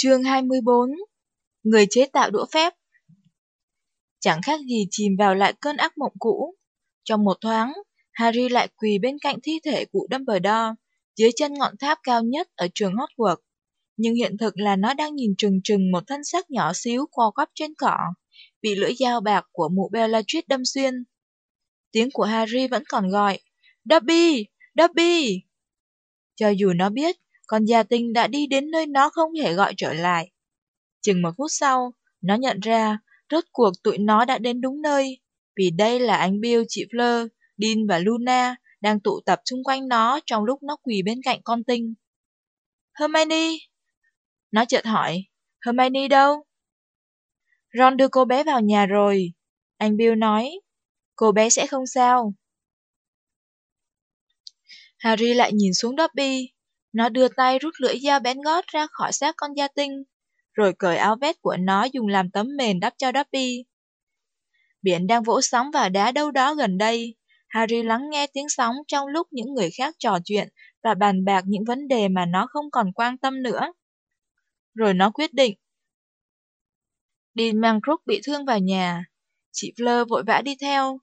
Chương 24 Người chế tạo đũa phép Chẳng khác gì chìm vào lại cơn ác mộng cũ. Trong một thoáng, Harry lại quỳ bên cạnh thi thể cụ Dumbledore, dưới chân ngọn tháp cao nhất ở trường Hogwarts. Nhưng hiện thực là nó đang nhìn trừng trừng một thân xác nhỏ xíu co quắp trên cỏ, bị lưỡi dao bạc của mụ Bellatrix đâm xuyên. Tiếng của Harry vẫn còn gọi, Dobby! Dobby! Cho dù nó biết, con gia tinh đã đi đến nơi nó không thể gọi trở lại. Chừng một phút sau, nó nhận ra, rốt cuộc tụi nó đã đến đúng nơi, vì đây là anh Bill, chị Fleur, Dean và Luna đang tụ tập xung quanh nó trong lúc nó quỳ bên cạnh con tinh. Hermione! Nó chợt hỏi, Hermione đâu? Ron đưa cô bé vào nhà rồi. Anh Bill nói, cô bé sẽ không sao. Harry lại nhìn xuống Dobby. Nó đưa tay rút lưỡi dao bén gót ra khỏi xác con gia tinh, rồi cởi áo vest của nó dùng làm tấm mền đắp cho Dobby. Biển đang vỗ sóng vào đá đâu đó gần đây. Harry lắng nghe tiếng sóng trong lúc những người khác trò chuyện và bàn bạc những vấn đề mà nó không còn quan tâm nữa. Rồi nó quyết định. Đi mang Crook bị thương vào nhà. Chị Fleur vội vã đi theo.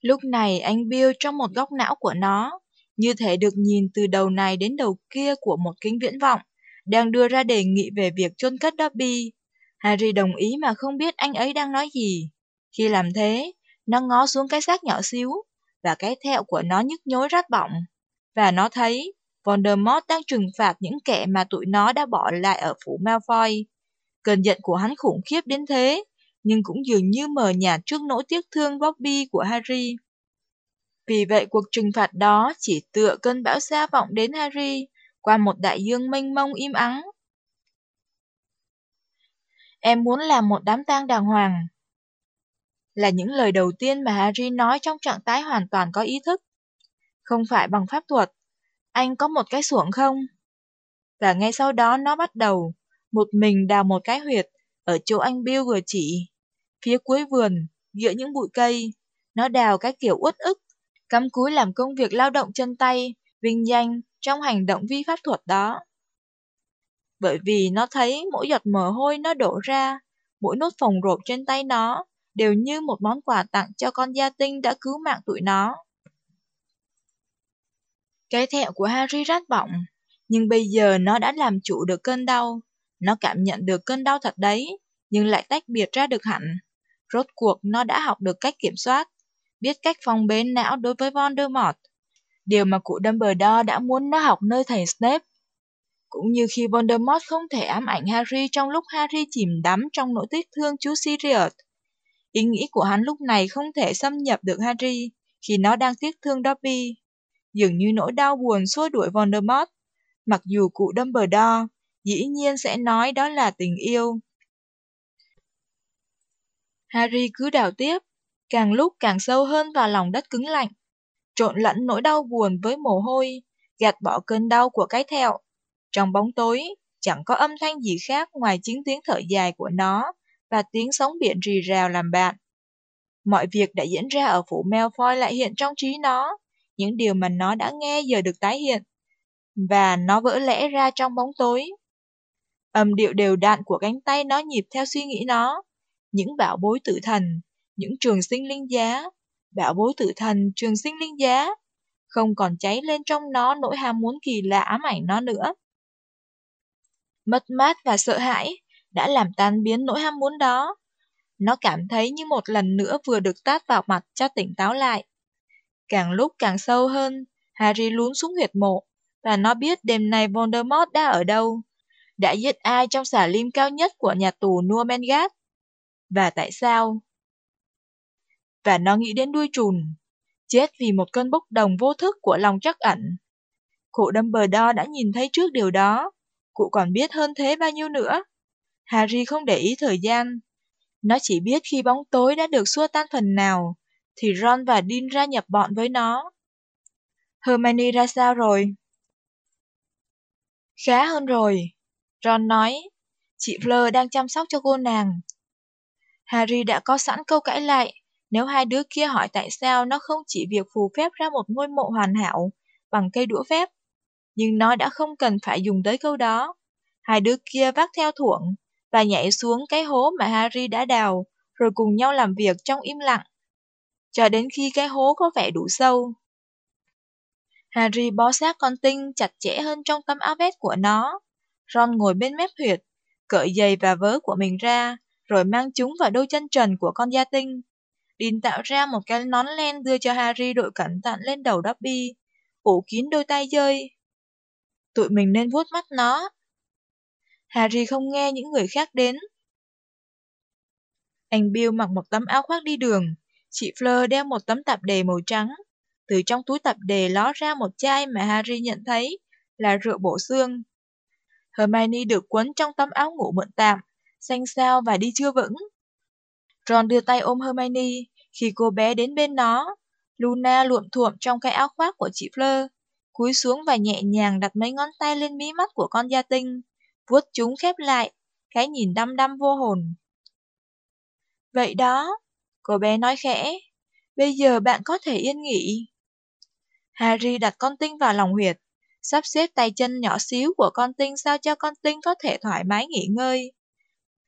Lúc này anh Bill trong một góc não của nó như thể được nhìn từ đầu này đến đầu kia của một kính viễn vọng, đang đưa ra đề nghị về việc chôn cất Dobby. Harry đồng ý mà không biết anh ấy đang nói gì. Khi làm thế, nó ngó xuống cái xác nhỏ xíu, và cái thẹo của nó nhức nhối rát bọng. Và nó thấy Voldemort đang trừng phạt những kẻ mà tụi nó đã bỏ lại ở phủ Malfoy. Cơn giận của hắn khủng khiếp đến thế, nhưng cũng dường như mờ nhạt trước nỗi tiếc thương Bobby của Harry. Vì vậy cuộc trừng phạt đó chỉ tựa cơn bão xa vọng đến Harry qua một đại dương mênh mông im ắng. Em muốn làm một đám tang đàng hoàng. Là những lời đầu tiên mà Harry nói trong trạng thái hoàn toàn có ý thức. Không phải bằng pháp thuật. Anh có một cái xuồng không? Và ngay sau đó nó bắt đầu, một mình đào một cái huyệt ở chỗ anh Bill vừa chỉ. Phía cuối vườn, giữa những bụi cây, nó đào cái kiểu uất ức cắm cúi làm công việc lao động chân tay, vinh danh trong hành động vi pháp thuật đó. Bởi vì nó thấy mỗi giọt mồ hôi nó đổ ra, mỗi nốt phồng rộp trên tay nó, đều như một món quà tặng cho con gia tinh đã cứu mạng tụi nó. Cái thẹo của Harry rát bọng, nhưng bây giờ nó đã làm chủ được cơn đau. Nó cảm nhận được cơn đau thật đấy, nhưng lại tách biệt ra được hẳn. Rốt cuộc nó đã học được cách kiểm soát biết cách phòng bế não đối với Voldemort, điều mà cụ Dumbledore đã muốn nó học nơi thầy Snape. Cũng như khi Voldemort không thể ám ảnh Harry trong lúc Harry chìm đắm trong nỗi tiếc thương chú Sirius. Ý nghĩ của hắn lúc này không thể xâm nhập được Harry khi nó đang tiếc thương Dobby. Dường như nỗi đau buồn xua đuổi Voldemort, mặc dù cụ Dumbledore dĩ nhiên sẽ nói đó là tình yêu. Harry cứ đào tiếp, càng lúc càng sâu hơn vào lòng đất cứng lạnh, trộn lẫn nỗi đau buồn với mồ hôi, gạt bỏ cơn đau của cái thẹo. Trong bóng tối, chẳng có âm thanh gì khác ngoài chính tiếng thở dài của nó và tiếng sóng biển rì rào làm bạn. Mọi việc đã diễn ra ở phủ Malfoy lại hiện trong trí nó, những điều mà nó đã nghe giờ được tái hiện, và nó vỡ lẽ ra trong bóng tối. Âm điệu đều đặn của cánh tay nó nhịp theo suy nghĩ nó, những bảo bối tử thần, những trường sinh linh giá, bảo bối tự thần trường sinh linh giá, không còn cháy lên trong nó nỗi ham muốn kỳ lạ ám ảnh nó nữa. Mất mát và sợ hãi đã làm tan biến nỗi ham muốn đó. Nó cảm thấy như một lần nữa vừa được tát vào mặt cho tỉnh táo lại. Càng lúc càng sâu hơn, Harry lún xuống huyệt mộ, và nó biết đêm nay Voldemort đã ở đâu, đã giết ai trong xà lim cao nhất của nhà tù Numengat, và tại sao và nó nghĩ đến đuôi trùn, chết vì một cơn bốc đồng vô thức của lòng chắc ẩn. Cụ Dumbledore đã nhìn thấy trước điều đó, cụ còn biết hơn thế bao nhiêu nữa. Harry không để ý thời gian, nó chỉ biết khi bóng tối đã được xua tan phần nào, thì Ron và Dean ra nhập bọn với nó. Hermione ra sao rồi? Khá hơn rồi, Ron nói. Chị Fleur đang chăm sóc cho cô nàng. Harry đã có sẵn câu cãi lại, nếu hai đứa kia hỏi tại sao nó không chỉ việc phù phép ra một ngôi mộ hoàn hảo bằng cây đũa phép, nhưng nó đã không cần phải dùng tới câu đó. Hai đứa kia vác theo thuộng và nhảy xuống cái hố mà Harry đã đào, rồi cùng nhau làm việc trong im lặng, cho đến khi cái hố có vẻ đủ sâu. Harry bó sát con tinh chặt chẽ hơn trong tấm áo vest của nó. Ron ngồi bên mép huyệt, cởi giày và vớ của mình ra, rồi mang chúng vào đôi chân trần của con gia tinh. Dean tạo ra một cái nón len đưa cho Harry đội cẩn thận lên đầu Dobby, ủ kín đôi tay dơi. Tụi mình nên vuốt mắt nó. Harry không nghe những người khác đến. Anh Bill mặc một tấm áo khoác đi đường, chị Fleur đeo một tấm tạp đề màu trắng. Từ trong túi tạp đề ló ra một chai mà Harry nhận thấy là rượu bổ xương. Hermione được quấn trong tấm áo ngủ mượn tạm, xanh xao và đi chưa vững. Ron đưa tay ôm Hermione khi cô bé đến bên nó. Luna luộm thuộm trong cái áo khoác của chị Fleur, cúi xuống và nhẹ nhàng đặt mấy ngón tay lên mí mắt của con gia tinh, vuốt chúng khép lại, cái nhìn đăm đăm vô hồn. Vậy đó, cô bé nói khẽ, bây giờ bạn có thể yên nghỉ. Harry đặt con tinh vào lòng huyệt, sắp xếp tay chân nhỏ xíu của con tinh sao cho con tinh có thể thoải mái nghỉ ngơi.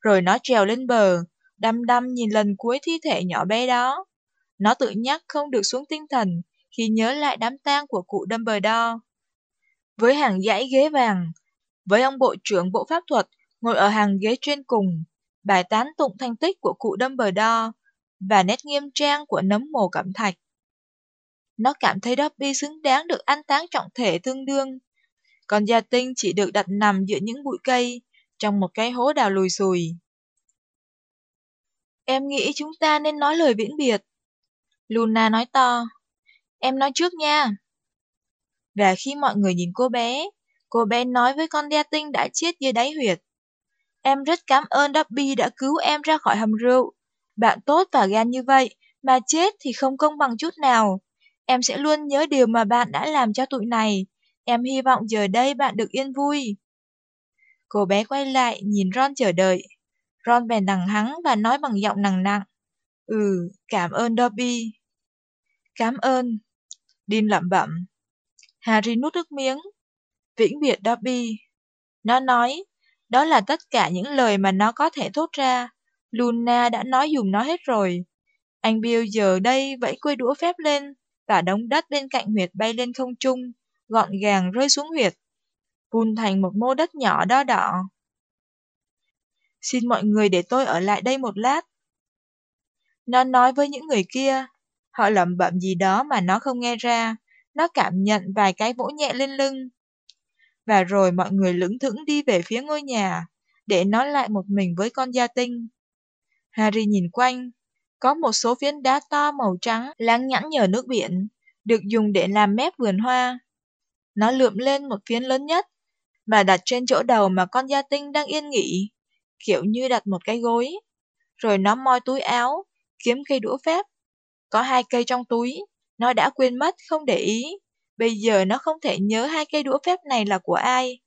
Rồi nó trèo lên bờ, đăm đăm nhìn lần cuối thi thể nhỏ bé đó. Nó tự nhắc không được xuống tinh thần khi nhớ lại đám tang của cụ Dumbledore. Với hàng dãy ghế vàng, với ông bộ trưởng bộ pháp thuật ngồi ở hàng ghế trên cùng, bài tán tụng thành tích của cụ Dumbledore và nét nghiêm trang của nấm mồ cẩm thạch. Nó cảm thấy Dobby xứng đáng được an táng trọng thể tương đương. Còn gia tinh chỉ được đặt nằm giữa những bụi cây, trong một cái hố đào lùi xùi. Em nghĩ chúng ta nên nói lời viễn biệt. Luna nói to. Em nói trước nha. Và khi mọi người nhìn cô bé, cô bé nói với con đe tinh đã chết dưới đáy huyệt. Em rất cảm ơn Dobby đã cứu em ra khỏi hầm rượu. Bạn tốt và gan như vậy, mà chết thì không công bằng chút nào. Em sẽ luôn nhớ điều mà bạn đã làm cho tụi này. Em hy vọng giờ đây bạn được yên vui. Cô bé quay lại, nhìn Ron chờ đợi. Ron bèn đằng hắn và nói bằng giọng nặng nặng. Ừ, cảm ơn Dobby. Cảm ơn. Dean lẩm bẩm. Harry nuốt nước miếng. Vĩnh biệt Dobby. Nó nói, đó là tất cả những lời mà nó có thể thốt ra. Luna đã nói dùng nó hết rồi. Anh Bill giờ đây vẫy quê đũa phép lên, và đống đất bên cạnh huyệt bay lên không trung, gọn gàng rơi xuống huyệt, vun thành một mô đất nhỏ đo đỏ. Xin mọi người để tôi ở lại đây một lát. Nó nói với những người kia, họ lẩm bẩm gì đó mà nó không nghe ra, nó cảm nhận vài cái vỗ nhẹ lên lưng. Và rồi mọi người lững thững đi về phía ngôi nhà, để nó lại một mình với con gia tinh. Harry nhìn quanh, có một số phiến đá to màu trắng láng nhẵn nhờ nước biển, được dùng để làm mép vườn hoa. Nó lượm lên một phiến lớn nhất, và đặt trên chỗ đầu mà con gia tinh đang yên nghỉ, kiểu như đặt một cái gối. Rồi nó moi túi áo, kiếm cây đũa phép. Có hai cây trong túi, nó đã quên mất không để ý. Bây giờ nó không thể nhớ hai cây đũa phép này là của ai.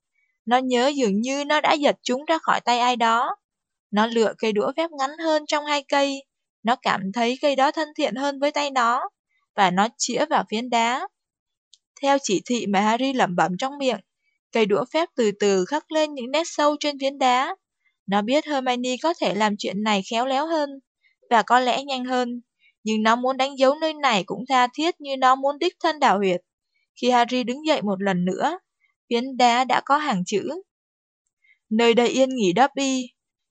Nó nhớ dường như nó đã giật chúng ra khỏi tay ai đó. Nó lựa cây đũa phép ngắn hơn trong hai cây, nó cảm thấy cây đó thân thiện hơn với tay nó, và nó chĩa vào phiến đá. Theo chỉ thị mà Harry lẩm bẩm trong miệng, cây đũa phép từ từ khắc lên những nét sâu trên phiến đá. Nó biết Hermione có thể làm chuyện này khéo léo hơn, và có lẽ nhanh hơn, nhưng nó muốn đánh dấu nơi này cũng tha thiết như nó muốn đích thân đảo huyệt. Khi Harry đứng dậy một lần nữa, phiến đá đã có hàng chữ. Nơi đây yên nghỉ Dobby,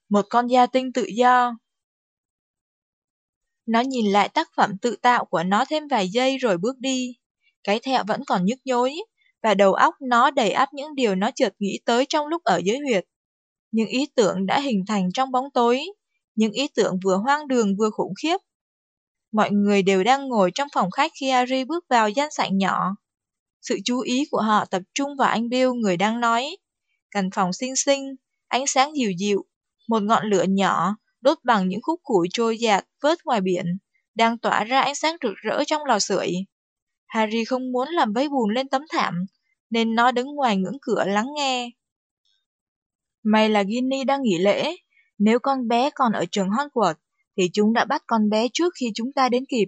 một con gia tinh tự do. Nó nhìn lại tác phẩm tự tạo của nó thêm vài giây rồi bước đi. Cái thẹo vẫn còn nhức nhối, và đầu óc nó đầy ắp những điều nó chợt nghĩ tới trong lúc ở dưới huyệt. Những ý tưởng đã hình thành trong bóng tối, những ý tưởng vừa hoang đường vừa khủng khiếp. Mọi người đều đang ngồi trong phòng khách khi Harry bước vào gian sảnh nhỏ. Sự chú ý của họ tập trung vào anh Bill người đang nói. Căn phòng xinh xinh, ánh sáng dịu dịu, một ngọn lửa nhỏ đốt bằng những khúc củi trôi dạt vớt ngoài biển, đang tỏa ra ánh sáng rực rỡ trong lò sưởi. Harry không muốn làm vấy bùn lên tấm thảm, nên nó đứng ngoài ngưỡng cửa lắng nghe. May là Ginny đang nghỉ lễ, nếu con bé còn ở trường Hogwarts, thì chúng đã bắt con bé trước khi chúng ta đến kịp.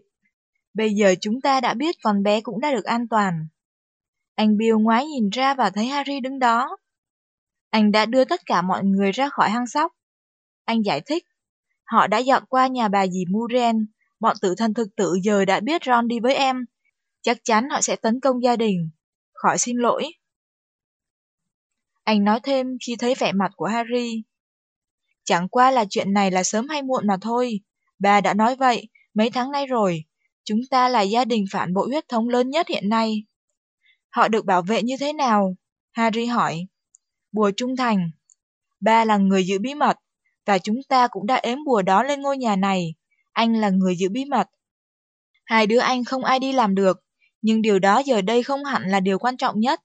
Bây giờ chúng ta đã biết con bé cũng đã được an toàn. Anh Bill ngoái nhìn ra và thấy Harry đứng đó. Anh đã đưa tất cả mọi người ra khỏi hang sóc. Anh giải thích, họ đã dọn qua nhà bà dì Muren, bọn tử thân thực tử giờ đã biết Ron đi với em. Chắc chắn họ sẽ tấn công gia đình. Khỏi xin lỗi. Anh nói thêm khi thấy vẻ mặt của Harry. Chẳng qua là chuyện này là sớm hay muộn mà thôi. Bà đã nói vậy, mấy tháng nay rồi. Chúng ta là gia đình phản bội huyết thống lớn nhất hiện nay. Họ được bảo vệ như thế nào? Harry hỏi. Bùa trung thành. Ba là người giữ bí mật, và chúng ta cũng đã ếm bùa đó lên ngôi nhà này. Anh là người giữ bí mật. Hai đứa anh không ai đi làm được, nhưng điều đó giờ đây không hẳn là điều quan trọng nhất.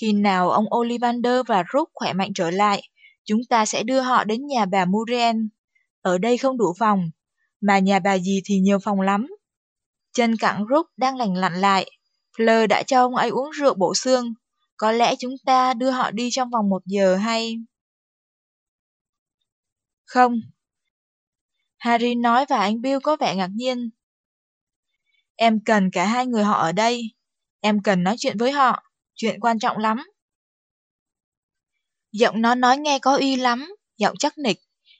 Khi nào ông Ollivander và Rook khỏe mạnh trở lại, chúng ta sẽ đưa họ đến nhà bà Muriel. Ở đây không đủ phòng, mà nhà bà gì thì nhiều phòng lắm. Chân cẳng Rook đang lành lặn lại. Fleur đã cho ông ấy uống rượu bổ xương. Có lẽ chúng ta đưa họ đi trong vòng một giờ hay... Không. Harry nói và anh Bill có vẻ ngạc nhiên. Em cần cả hai người họ ở đây. Em cần nói chuyện với họ. Chuyện quan trọng lắm. Giọng nó nói nghe có uy lắm, giọng chắc nịch,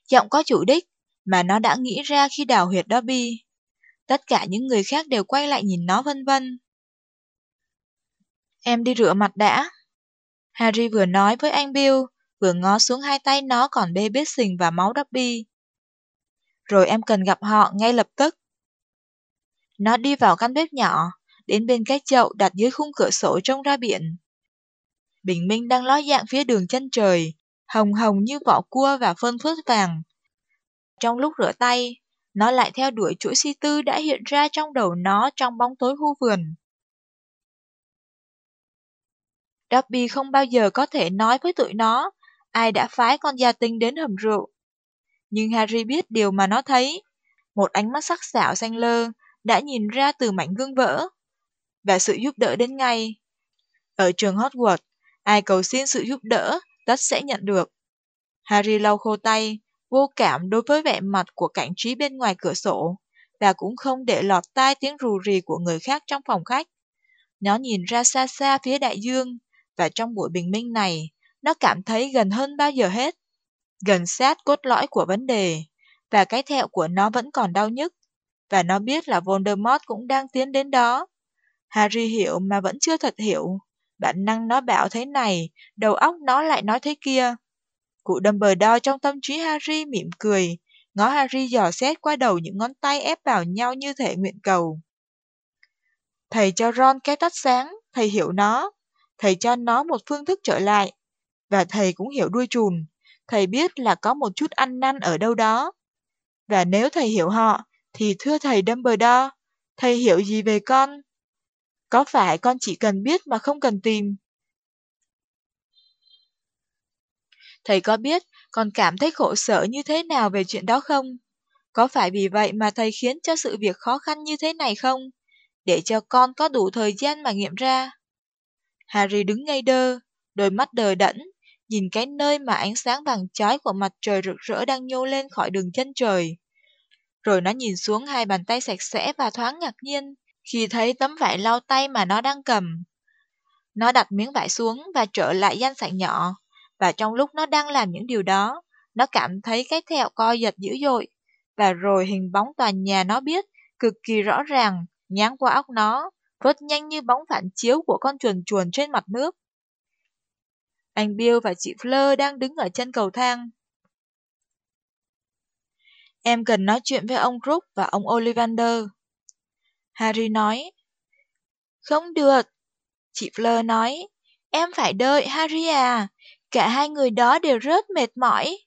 giọng có chủ đích, mà nó đã nghĩ ra khi đào huyệt Dobby. Tất cả những người khác đều quay lại nhìn nó vân vân. Em đi rửa mặt đã. Harry vừa nói với anh Bill, vừa ngó xuống hai tay nó còn bê bết sình và máu Dobby. Rồi em cần gặp họ ngay lập tức. Nó đi vào căn bếp nhỏ, đến bên cái chậu đặt dưới khung cửa sổ trông ra biển. Bình minh đang ló dạng phía đường chân trời, hồng hồng như vỏ cua và phân phớt vàng. Trong lúc rửa tay, nó lại theo đuổi chuỗi si tư đã hiện ra trong đầu nó trong bóng tối khu vườn. Dobby không bao giờ có thể nói với tụi nó ai đã phái con gia tinh đến hầm rượu. Nhưng Harry biết điều mà nó thấy. Một ánh mắt sắc sảo xanh lơ đã nhìn ra từ mảnh gương vỡ. Và sự giúp đỡ đến ngay. Ở trường Hogwarts, ai cầu xin sự giúp đỡ, tất sẽ nhận được. Harry lau khô tay, vô cảm đối với vẻ mặt của cảnh trí bên ngoài cửa sổ, và cũng không để lọt tai tiếng rù rì của người khác trong phòng khách. Nó nhìn ra xa xa phía đại dương, và trong buổi bình minh này, nó cảm thấy gần hơn bao giờ hết. Gần sát cốt lõi của vấn đề, và cái thẹo của nó vẫn còn đau nhức, và nó biết là Voldemort cũng đang tiến đến đó. Harry hiểu mà vẫn chưa thật hiểu. Bản năng nó bảo thế này, đầu óc nó lại nói thế kia. Cụ Dumbledore trong tâm trí Harry mỉm cười, ngó Harry dò xét qua đầu những ngón tay ép vào nhau như thể nguyện cầu. Thầy cho Ron cái tắt sáng, thầy hiểu nó. Thầy cho nó một phương thức trở lại. Và thầy cũng hiểu đuôi chùn. Thầy biết là có một chút ăn năn ở đâu đó. Và nếu thầy hiểu họ, thì thưa thầy Dumbledore, thầy hiểu gì về con? Có phải con chỉ cần biết mà không cần tìm? Thầy có biết con cảm thấy khổ sở như thế nào về chuyện đó không? Có phải vì vậy mà thầy khiến cho sự việc khó khăn như thế này không? Để cho con có đủ thời gian mà nghiệm ra. Harry đứng ngay đơ, đôi mắt đờ đẫn, nhìn cái nơi mà ánh sáng vàng chói của mặt trời rực rỡ đang nhô lên khỏi đường chân trời. Rồi nó nhìn xuống hai bàn tay sạch sẽ và thoáng ngạc nhiên khi thấy tấm vải lau tay mà nó đang cầm. Nó đặt miếng vải xuống và trở lại gian sảnh nhỏ, và trong lúc nó đang làm những điều đó, nó cảm thấy cái thẹo co giật dữ dội, và rồi hình bóng tòa nhà nó biết cực kỳ rõ ràng, nhán qua óc nó, vớt nhanh như bóng phản chiếu của con chuồn chuồn trên mặt nước. Anh Bill và chị Fleur đang đứng ở chân cầu thang. Em cần nói chuyện với ông Crook và ông Ollivander. Harry nói. Không được. Chị Fleur nói. Em phải đợi Harry à. Cả hai người đó đều rất mệt mỏi.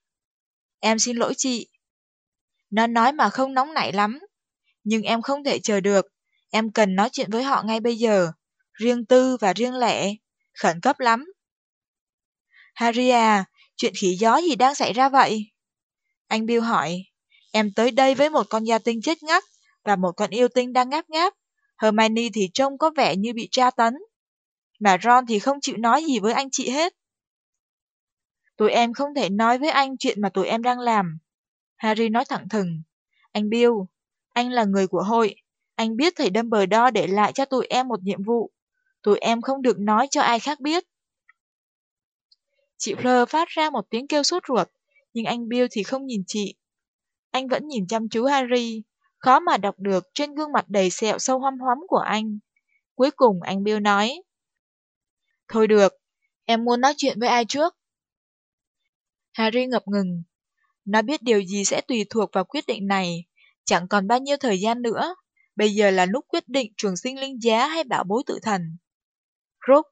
Em xin lỗi chị. Nó nói mà không nóng nảy lắm. Nhưng em không thể chờ được. Em cần nói chuyện với họ ngay bây giờ. Riêng tư và riêng lẻ. Khẩn cấp lắm. Harry à, chuyện khỉ gió gì đang xảy ra vậy? Anh Bill hỏi. Em tới đây với một con gia tinh chết ngắt và một con yêu tinh đang ngáp ngáp. Hermione thì trông có vẻ như bị tra tấn. Mà Ron thì không chịu nói gì với anh chị hết. Tụi em không thể nói với anh chuyện mà tụi em đang làm. Harry nói thẳng thừng. Anh Bill, anh là người của hội. Anh biết thầy Dumbledore để lại cho tụi em một nhiệm vụ. Tụi em không được nói cho ai khác biết. Chị Fleur phát ra một tiếng kêu sốt ruột, nhưng anh Bill thì không nhìn chị. Anh vẫn nhìn chăm chú Harry, khó mà đọc được trên gương mặt đầy sẹo sâu hăm hóm của anh. Cuối cùng anh Bill nói. Thôi được, em muốn nói chuyện với ai trước? Harry ngập ngừng. Nó biết điều gì sẽ tùy thuộc vào quyết định này, chẳng còn bao nhiêu thời gian nữa. Bây giờ là lúc quyết định trường sinh linh giá hay bảo bối tự thần. Rook,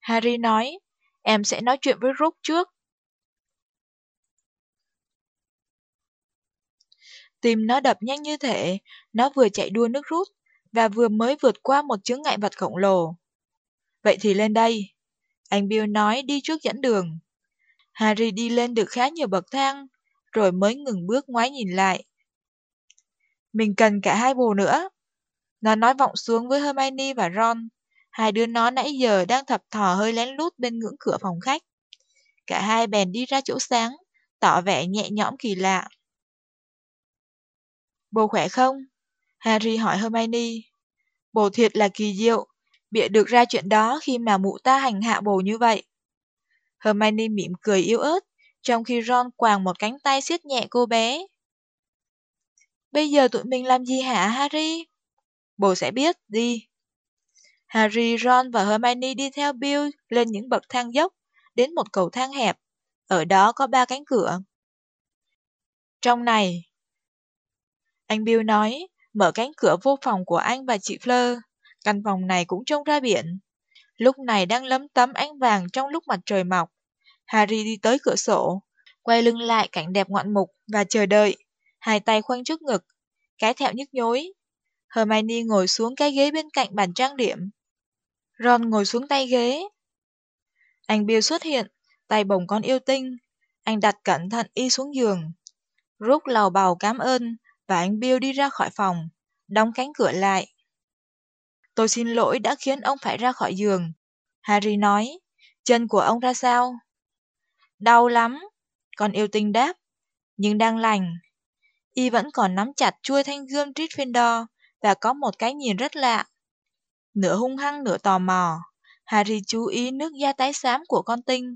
Harry nói, em sẽ nói chuyện với Rook trước. Tim nó đập nhanh như thể, nó vừa chạy đua nước rút, và vừa mới vượt qua một chướng ngại vật khổng lồ. Vậy thì lên đây. Anh Bill nói đi trước dẫn đường. Harry đi lên được khá nhiều bậc thang, rồi mới ngừng bước ngoái nhìn lại. Mình cần cả hai bồ nữa. Nó nói vọng xuống với Hermione và Ron. Hai đứa nó nãy giờ đang thập thò hơi lén lút bên ngưỡng cửa phòng khách. Cả hai bèn đi ra chỗ sáng, tỏ vẻ nhẹ nhõm kỳ lạ. Bồ khỏe không? Harry hỏi Hermione. Bồ thiệt là kỳ diệu, bịa được ra chuyện đó khi mà mụ ta hành hạ bồ như vậy. Hermione mỉm cười yếu ớt, trong khi Ron quàng một cánh tay siết nhẹ cô bé. Bây giờ tụi mình làm gì hả Harry? Bồ sẽ biết, đi. Harry, Ron và Hermione đi theo Bill lên những bậc thang dốc, đến một cầu thang hẹp. Ở đó có ba cánh cửa. Trong này, anh Bill nói, mở cánh cửa vô phòng của anh và chị Fleur. Căn phòng này cũng trông ra biển. Lúc này đang lấm tấm ánh vàng trong lúc mặt trời mọc. Harry đi tới cửa sổ, quay lưng lại cảnh đẹp ngoạn mục và chờ đợi, hai tay khoanh trước ngực, cái thẹo nhức nhối. Hermione ngồi xuống cái ghế bên cạnh bàn trang điểm. Ron ngồi xuống tay ghế. Anh Bill xuất hiện, tay bồng con yêu tinh. Anh đặt cẩn thận y xuống giường. Rút lầu bầu cảm ơn, và anh Bill đi ra khỏi phòng, đóng cánh cửa lại. Tôi xin lỗi đã khiến ông phải ra khỏi giường. Harry nói, chân của ông ra sao? Đau lắm, con yêu tinh đáp, nhưng đang lành. Y vẫn còn nắm chặt chuôi thanh gươm Gryffindor và có một cái nhìn rất lạ. Nửa hung hăng nửa tò mò, Harry chú ý nước da tái xám của con tinh.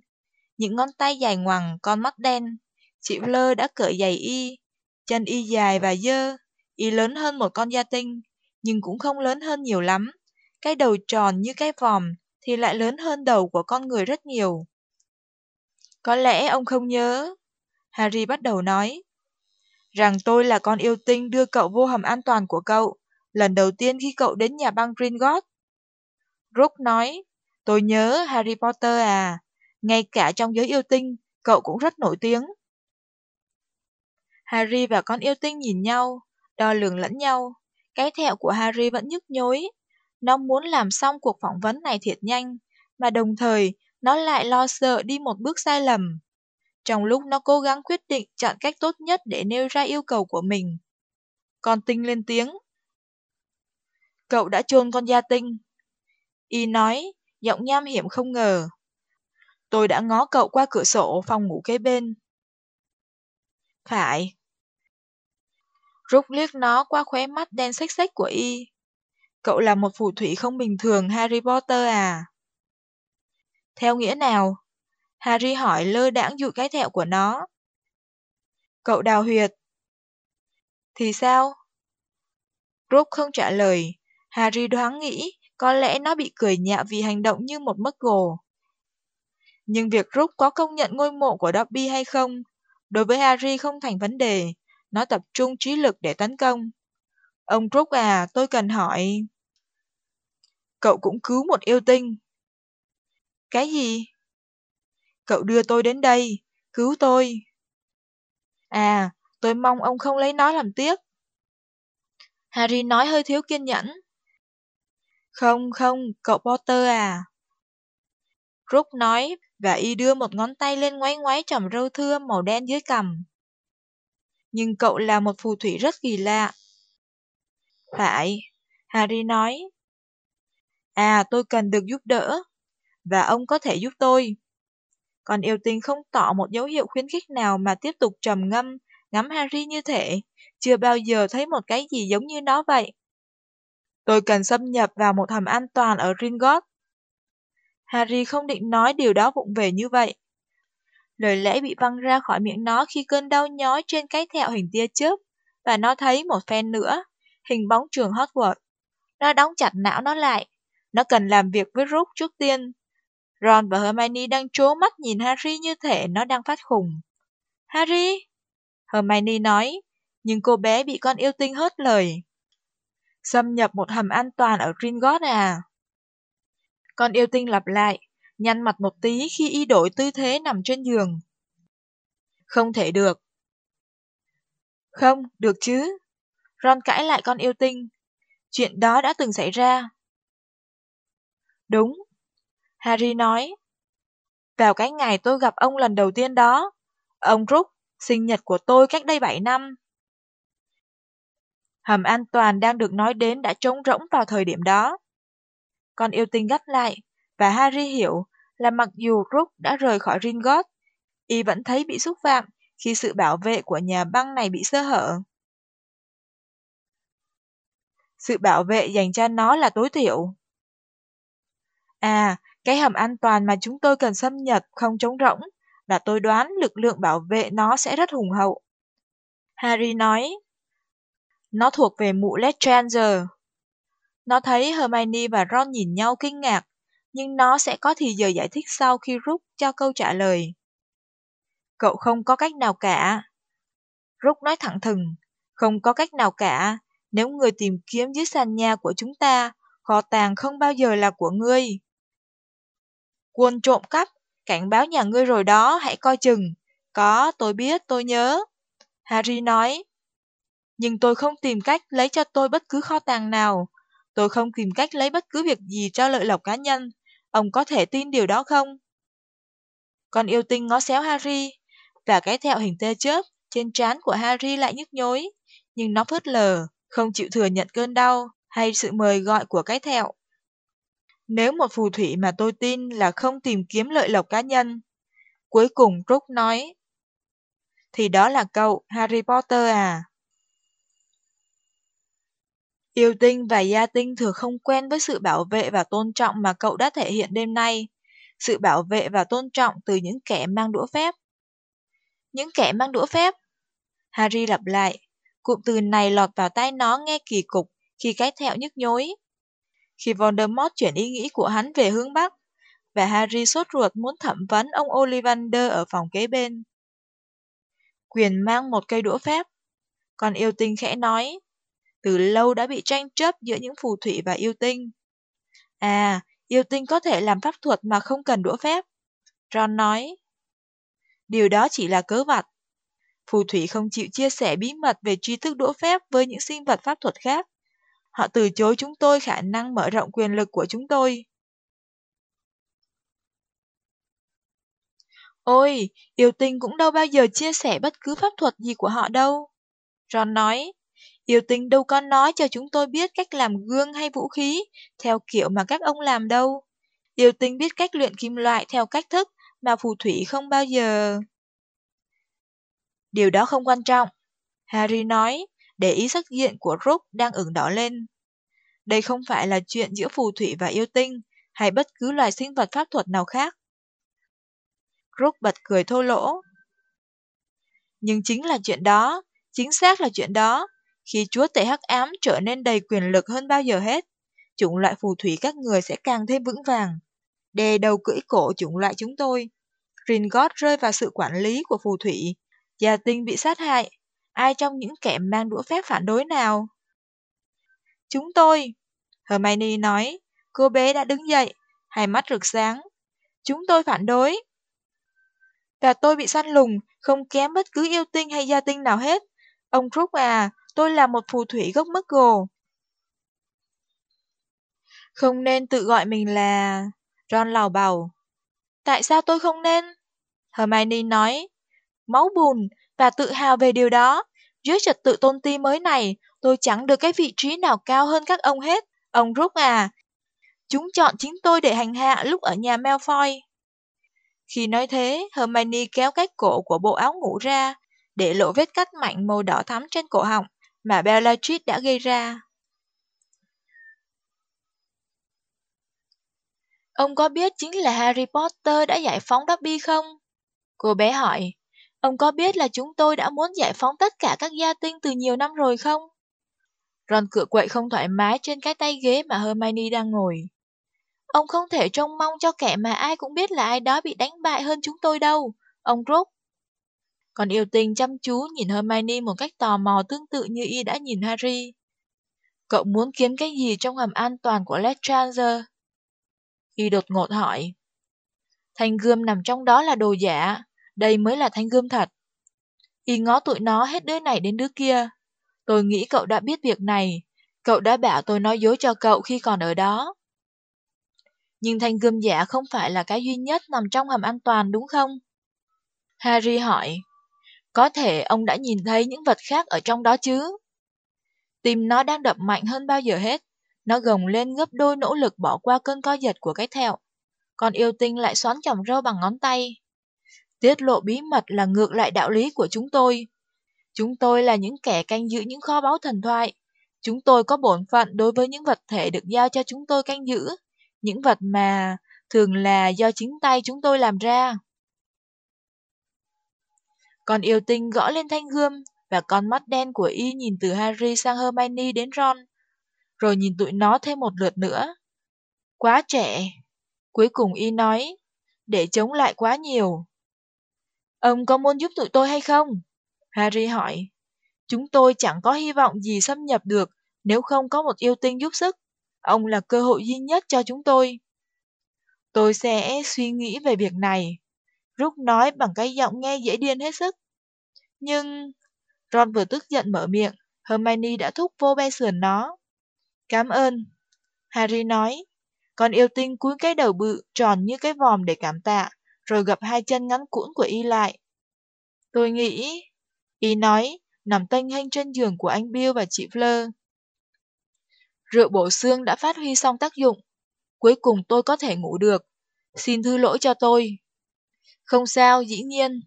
Những ngón tay dài ngoằng, con mắt đen. Chị Fleur đã cởi giày y, chân y dài và dơ, y lớn hơn một con gia tinh, nhưng cũng không lớn hơn nhiều lắm. Cái đầu tròn như cái vòm thì lại lớn hơn đầu của con người rất nhiều. Có lẽ ông không nhớ, Harry bắt đầu nói, rằng tôi là con yêu tinh đưa cậu vô hầm an toàn của cậu, lần đầu tiên khi cậu đến nhà băng Gringotts. Rook nói, tôi nhớ Harry Potter à, ngay cả trong giới yêu tinh, cậu cũng rất nổi tiếng. Harry và con yêu tinh nhìn nhau, đo lường lẫn nhau. Cái thẹo của Harry vẫn nhức nhối. Nó muốn làm xong cuộc phỏng vấn này thiệt nhanh, mà đồng thời nó lại lo sợ đi một bước sai lầm. Trong lúc nó cố gắng quyết định chọn cách tốt nhất để nêu ra yêu cầu của mình. Con tinh lên tiếng. Cậu đã chôn con gia tinh. Y nói, giọng nham hiểm không ngờ. Tôi đã ngó cậu qua cửa sổ phòng ngủ kế bên. Phải, Rút liếc nó qua khóe mắt đen xếch xếch của y. Cậu là một phù thủy không bình thường Harry Potter à? Theo nghĩa nào? Harry hỏi lơ đãng dụi cái thẹo của nó. Cậu đào huyệt. Thì sao? Rook không trả lời. Harry đoán nghĩ có lẽ nó bị cười nhạo vì hành động như một mất gồ. Nhưng việc Rút có công nhận ngôi mộ của Dobby hay không, đối với Harry không thành vấn đề. Nó tập trung trí lực để tấn công. Ông Trúc à, tôi cần hỏi... Cậu cũng cứu một yêu tinh. Cái gì? Cậu đưa tôi đến đây, cứu tôi. À, tôi mong ông không lấy nó làm tiếc. Harry nói hơi thiếu kiên nhẫn. Không, không, cậu Potter à. Rook nói, và y đưa một ngón tay lên ngoáy ngoáy chòm râu thưa màu đen dưới cằm nhưng cậu là một phù thủy rất kỳ lạ. Phải, Harry nói. À, tôi cần được giúp đỡ, và ông có thể giúp tôi. Còn yêu tinh không tỏ một dấu hiệu khuyến khích nào mà tiếp tục trầm ngâm, ngắm Harry như thể chưa bao giờ thấy một cái gì giống như nó vậy. Tôi cần xâm nhập vào một hầm an toàn ở Ringgold. Harry không định nói điều đó vụng về như vậy. Lời lẽ bị văng ra khỏi miệng nó khi cơn đau nhói trên cái thẹo hình tia chớp, và nó thấy một phen nữa, hình bóng trường Hogwarts. Nó đóng chặt não nó lại. Nó cần làm việc với Rook trước tiên. Ron và Hermione đang trố mắt nhìn Harry như thể nó đang phát khùng. Harry! Hermione nói, nhưng cô bé bị con yêu tinh hớt lời. Xâm nhập một hầm an toàn ở Gringotts à? Con yêu tinh lặp lại, nhăn mặt một tí khi y đổi tư thế nằm trên giường. Không thể được. Không, được chứ. Ron cãi lại con yêu tinh. Chuyện đó đã từng xảy ra. Đúng. Harry nói. Vào cái ngày tôi gặp ông lần đầu tiên đó, ông Rook, sinh nhật của tôi cách đây 7 năm. Hầm an toàn đang được nói đến đã trống rỗng vào thời điểm đó. Con yêu tinh gắt lại, và Harry hiểu là mặc dù Rook đã rời khỏi Ringot, y vẫn thấy bị xúc phạm khi sự bảo vệ của nhà băng này bị sơ hở. Sự bảo vệ dành cho nó là tối thiểu. À, cái hầm an toàn mà chúng tôi cần xâm nhập không trống rỗng, là tôi đoán lực lượng bảo vệ nó sẽ rất hùng hậu. Harry nói, nó thuộc về mụ Lestrange. Nó thấy Hermione và Ron nhìn nhau kinh ngạc, nhưng nó sẽ có thì giờ giải thích sau khi rút cho câu trả lời. Cậu không có cách nào cả. Rút nói thẳng thừng, không có cách nào cả, nếu người tìm kiếm dưới sàn nhà của chúng ta, kho tàng không bao giờ là của ngươi. Quân trộm cắp, cảnh báo nhà ngươi rồi đó, hãy coi chừng. Có, tôi biết, tôi nhớ. Harry nói. Nhưng tôi không tìm cách lấy cho tôi bất cứ kho tàng nào. Tôi không tìm cách lấy bất cứ việc gì cho lợi lộc cá nhân. Ông có thể tin điều đó không? Con yêu tinh ngó xéo Harry, và cái thẹo hình tê chớp trên trán của Harry lại nhức nhối, nhưng nó phớt lờ, không chịu thừa nhận cơn đau hay sự mời gọi của cái thẹo. Nếu một phù thủy mà tôi tin là không tìm kiếm lợi lộc cá nhân, cuối cùng Rook nói, thì đó là cậu, Harry Potter à. Yêu tinh và gia tinh thường không quen với sự bảo vệ và tôn trọng mà cậu đã thể hiện đêm nay. Sự bảo vệ và tôn trọng từ những kẻ mang đũa phép. Những kẻ mang đũa phép. Harry lặp lại. Cụm từ này lọt vào tai nó nghe kỳ cục khi cái thẹo nhức nhối. Khi Voldemort chuyển ý nghĩ của hắn về hướng Bắc, và Harry sốt ruột muốn thẩm vấn ông Ollivander ở phòng kế bên. Quyền mang một cây đũa phép. Còn yêu tinh khẽ nói, từ lâu đã bị tranh chấp giữa những phù thủy và yêu tinh. À, yêu tinh có thể làm pháp thuật mà không cần đũa phép. Ron nói. Điều đó chỉ là cớ vặt. Phù thủy không chịu chia sẻ bí mật về tri thức đũa phép với những sinh vật pháp thuật khác. Họ từ chối chúng tôi khả năng mở rộng quyền lực của chúng tôi. Ôi, yêu tinh cũng đâu bao giờ chia sẻ bất cứ pháp thuật gì của họ đâu. Ron nói, Yêu tinh đâu có nói cho chúng tôi biết cách làm gương hay vũ khí, theo kiểu mà các ông làm đâu. Yêu tinh biết cách luyện kim loại theo cách thức mà phù thủy không bao giờ. Điều đó không quan trọng. Harry nói, để ý sắc diện của Rook đang ửng đỏ lên. Đây không phải là chuyện giữa phù thủy và yêu tinh, hay bất cứ loài sinh vật pháp thuật nào khác. Rook bật cười thô lỗ. Nhưng chính là chuyện đó, chính xác là chuyện đó, khi chúa tể hắc ám trở nên đầy quyền lực hơn bao giờ hết, chủng loại phù thủy các người sẽ càng thêm vững vàng. Đè đầu cưỡi cổ chủng loại chúng tôi. Gringotts rơi vào sự quản lý của phù thủy. Gia tinh bị sát hại. Ai trong những kẻ mang đũa phép phản đối nào? Chúng tôi. Hermione nói. Cô bé đã đứng dậy, hai mắt rực sáng. Chúng tôi phản đối. Và tôi bị săn lùng, không kém bất cứ yêu tinh hay gia tinh nào hết. Ông Crook à, tôi là một phù thủy gốc Muggle. Không nên tự gọi mình là... Ron lào bầu. Tại sao tôi không nên? Hermione nói. Máu bùn và tự hào về điều đó. Dưới trật tự tôn ti mới này, tôi chẳng được cái vị trí nào cao hơn các ông hết. Ông Rook à, chúng chọn chính tôi để hành hạ lúc ở nhà Malfoy. Khi nói thế, Hermione kéo cái cổ của bộ áo ngủ ra, để lộ vết cắt mạnh màu đỏ thắm trên cổ họng mà Bellatrix đã gây ra. Ông có biết chính là Harry Potter đã giải phóng Dobby không? Cô bé hỏi, ông có biết là chúng tôi đã muốn giải phóng tất cả các gia tinh từ nhiều năm rồi không? Ron cựa quậy không thoải mái trên cái tay ghế mà Hermione đang ngồi. Ông không thể trông mong cho kẻ mà ai cũng biết là ai đó bị đánh bại hơn chúng tôi đâu, ông Rook. Còn yêu tình chăm chú nhìn Hermione một cách tò mò tương tự như y đã nhìn Harry. Cậu muốn kiếm cái gì trong hầm an toàn của Lestranger? Y đột ngột hỏi. Thanh gươm nằm trong đó là đồ giả, đây mới là thanh gươm thật. Y ngó tụi nó hết đứa này đến đứa kia. Tôi nghĩ cậu đã biết việc này, cậu đã bảo tôi nói dối cho cậu khi còn ở đó. Nhưng thanh gươm giả không phải là cái duy nhất nằm trong hầm an toàn đúng không? Harry hỏi. Có thể ông đã nhìn thấy những vật khác ở trong đó chứ? Tim nó đang đập mạnh hơn bao giờ hết. Nó gồng lên gấp đôi nỗ lực bỏ qua cơn co giật của cái thẹo. Còn yêu tinh lại xoắn chồng râu bằng ngón tay. Tiết lộ bí mật là ngược lại đạo lý của chúng tôi. Chúng tôi là những kẻ canh giữ những kho báu thần thoại. Chúng tôi có bổn phận đối với những vật thể được giao cho chúng tôi canh giữ. Những vật mà thường là do chính tay chúng tôi làm ra. Còn yêu tinh gõ lên thanh gươm, và con mắt đen của y nhìn từ Harry sang Hermione đến Ron, rồi nhìn tụi nó thêm một lượt nữa. Quá trẻ. Cuối cùng y nói, để chống lại quá nhiều. Ông có muốn giúp tụi tôi hay không? Harry hỏi. Chúng tôi chẳng có hy vọng gì xâm nhập được nếu không có một yêu tinh giúp sức. Ông là cơ hội duy nhất cho chúng tôi. Tôi sẽ suy nghĩ về việc này. Rút nói bằng cái giọng nghe dễ điên hết sức. Nhưng... Ron vừa tức giận mở miệng, Hermione đã thúc vô be sườn nó. Cảm ơn. Harry nói. Con yêu tinh cúi cái đầu bự, tròn như cái vòm để cảm tạ, rồi gập hai chân ngắn cuỗn của y lại. Tôi nghĩ... Y nói, nằm tênh hênh trên giường của anh Bill và chị Fleur. Rượu bổ xương đã phát huy xong tác dụng. Cuối cùng tôi có thể ngủ được. Xin thư lỗi cho tôi. Không sao, dĩ nhiên.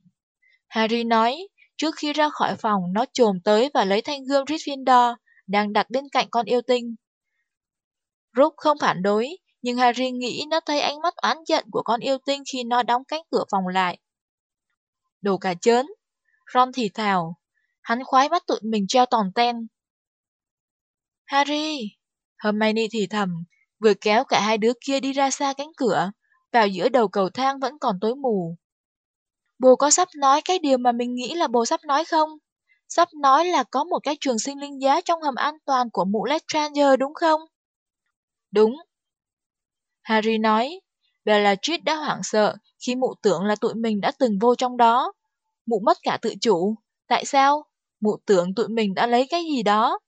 Harry nói, trước khi ra khỏi phòng nó trồm tới và lấy thanh gươm Gryffindor đang đặt bên cạnh con yêu tinh. Rook không phản đối, nhưng Harry nghĩ nó thấy ánh mắt oán giận của con yêu tinh khi nó đóng cánh cửa phòng lại. Đồ cả chớn, Ron thì thào, hắn khoái mắt tụi mình treo tòn ten. Harry, Hermione thì thầm, vừa kéo cả hai đứa kia đi ra xa cánh cửa, vào giữa đầu cầu thang vẫn còn tối mù. Bồ có sắp nói cái điều mà mình nghĩ là bồ sắp nói không? Sắp nói là có một cái trường sinh linh giá trong hầm an toàn của mụ Lestranger đúng không? Đúng. Harry nói, Bellatrix đã hoảng sợ khi mụ tưởng là tụi mình đã từng vô trong đó. Mụ mất cả tự chủ. Tại sao? Mụ tưởng tụi mình đã lấy cái gì đó.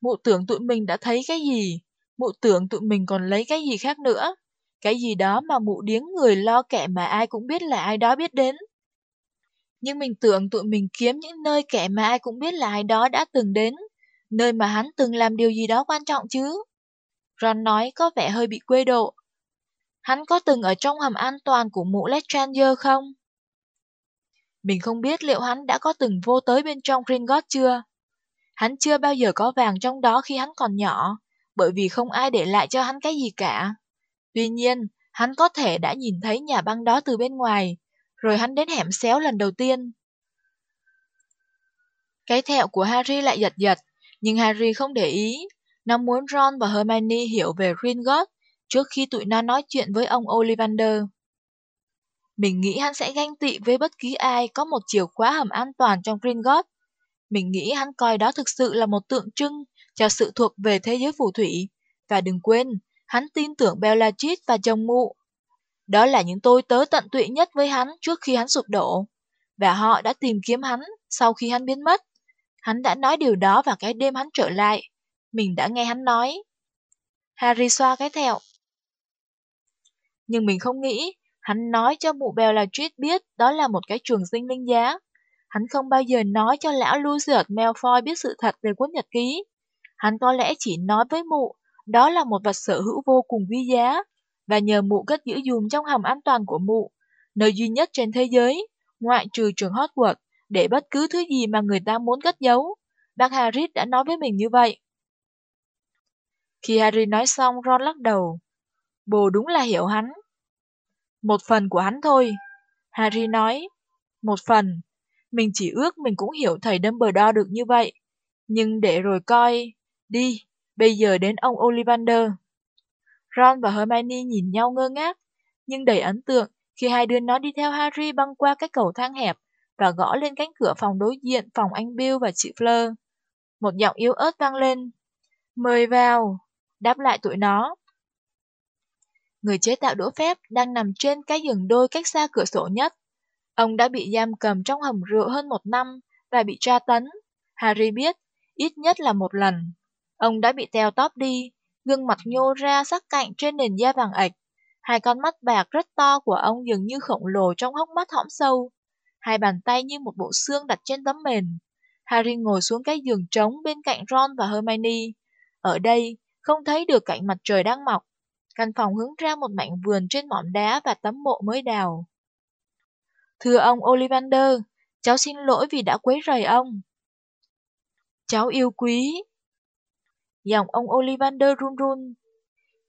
Mụ tưởng tụi mình đã thấy cái gì. Mụ tưởng tụi mình còn lấy cái gì khác nữa. Cái gì đó mà mụ điếng người lo kẻ mà ai cũng biết là ai đó biết đến. Nhưng mình tưởng tụi mình kiếm những nơi kẻ mà ai cũng biết là ai đó đã từng đến. Nơi mà hắn từng làm điều gì đó quan trọng chứ. Ron nói có vẻ hơi bị quê độ. Hắn có từng ở trong hầm an toàn của mụ Lestranger không? Mình không biết liệu hắn đã có từng vô tới bên trong Gringotts chưa. Hắn chưa bao giờ có vàng trong đó khi hắn còn nhỏ, bởi vì không ai để lại cho hắn cái gì cả. Tuy nhiên, hắn có thể đã nhìn thấy nhà băng đó từ bên ngoài, rồi hắn đến hẻm xéo lần đầu tiên. Cái thẹo của Harry lại giật giật, nhưng Harry không để ý. Nó muốn Ron và Hermione hiểu về Gringotts trước khi tụi nó nói chuyện với ông Ollivander. Mình nghĩ hắn sẽ ganh tị với bất kỳ ai có một chìa khóa hầm an toàn trong Gringotts. Mình nghĩ hắn coi đó thực sự là một tượng trưng cho sự thuộc về thế giới phù thủy. Và đừng quên, hắn tin tưởng Bellatrix và chồng mụ. Đó là những tôi tớ tận tụy nhất với hắn trước khi hắn sụp đổ. Và họ đã tìm kiếm hắn sau khi hắn biến mất. Hắn đã nói điều đó vào cái đêm hắn trở lại. Mình đã nghe hắn nói. Harry xoa cái thẹo. Nhưng mình không nghĩ, hắn nói cho mụ Bellatrix biết đó là một cái trường sinh linh giá. Hắn không bao giờ nói cho lão Lucius Malfoy biết sự thật về cuốn nhật ký. Hắn có lẽ chỉ nói với mụ đó là một vật sở hữu vô cùng quý giá, và nhờ mụ cất giữ dùm trong hầm an toàn của mụ, nơi duy nhất trên thế giới, ngoại trừ trường Hogwarts, để bất cứ thứ gì mà người ta muốn cất giấu. Bác Harry đã nói với mình như vậy. Khi Harry nói xong, Ron lắc đầu. Bồ đúng là hiểu hắn. Một phần của hắn thôi. Harry nói. Một phần, mình chỉ ước mình cũng hiểu thầy Dumbledore được như vậy. Nhưng để rồi coi. Đi, bây giờ đến ông Ollivander. Ron và Hermione nhìn nhau ngơ ngác, nhưng đầy ấn tượng khi hai đứa nó đi theo Harry băng qua cái cầu thang hẹp và gõ lên cánh cửa phòng đối diện phòng anh Bill và chị Fleur. Một giọng yếu ớt vang lên. Mời vào, đáp lại tụi nó. Người chế tạo đũa phép đang nằm trên cái giường đôi cách xa cửa sổ nhất. Ông đã bị giam cầm trong hầm rượu hơn một năm và bị tra tấn. Harry biết, ít nhất là một lần. Ông đã bị teo tóp đi, gương mặt nhô ra sắc cạnh trên nền da vàng ạch. Hai con mắt bạc rất to của ông dường như khổng lồ trong hốc mắt hõm sâu. Hai bàn tay như một bộ xương đặt trên tấm mền. Harry ngồi xuống cái giường trống bên cạnh Ron và Hermione. Ở đây, không thấy được cảnh mặt trời đang mọc. Căn phòng hướng ra một mảnh vườn trên mỏm đá và tấm mộ mới đào. Thưa ông Ollivander, cháu xin lỗi vì đã quấy rầy ông. Cháu yêu quý. Giọng ông Ollivander run run.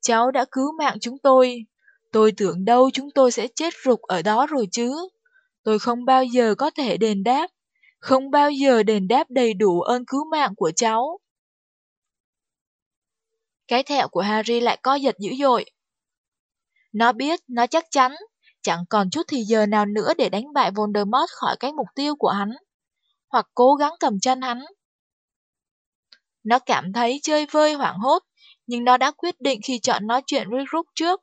Cháu đã cứu mạng chúng tôi. Tôi tưởng đâu chúng tôi sẽ chết rục ở đó rồi chứ. Tôi không bao giờ có thể đền đáp. Không bao giờ đền đáp đầy đủ ơn cứu mạng của cháu. Cái thẹo của Harry lại co giật dữ dội. Nó biết, nó chắc chắn, chẳng còn chút thì giờ nào nữa để đánh bại Voldemort khỏi cái mục tiêu của hắn, hoặc cố gắng cầm chân hắn. Nó cảm thấy chơi vơi hoảng hốt, nhưng nó đã quyết định khi chọn nói chuyện với Rook trước.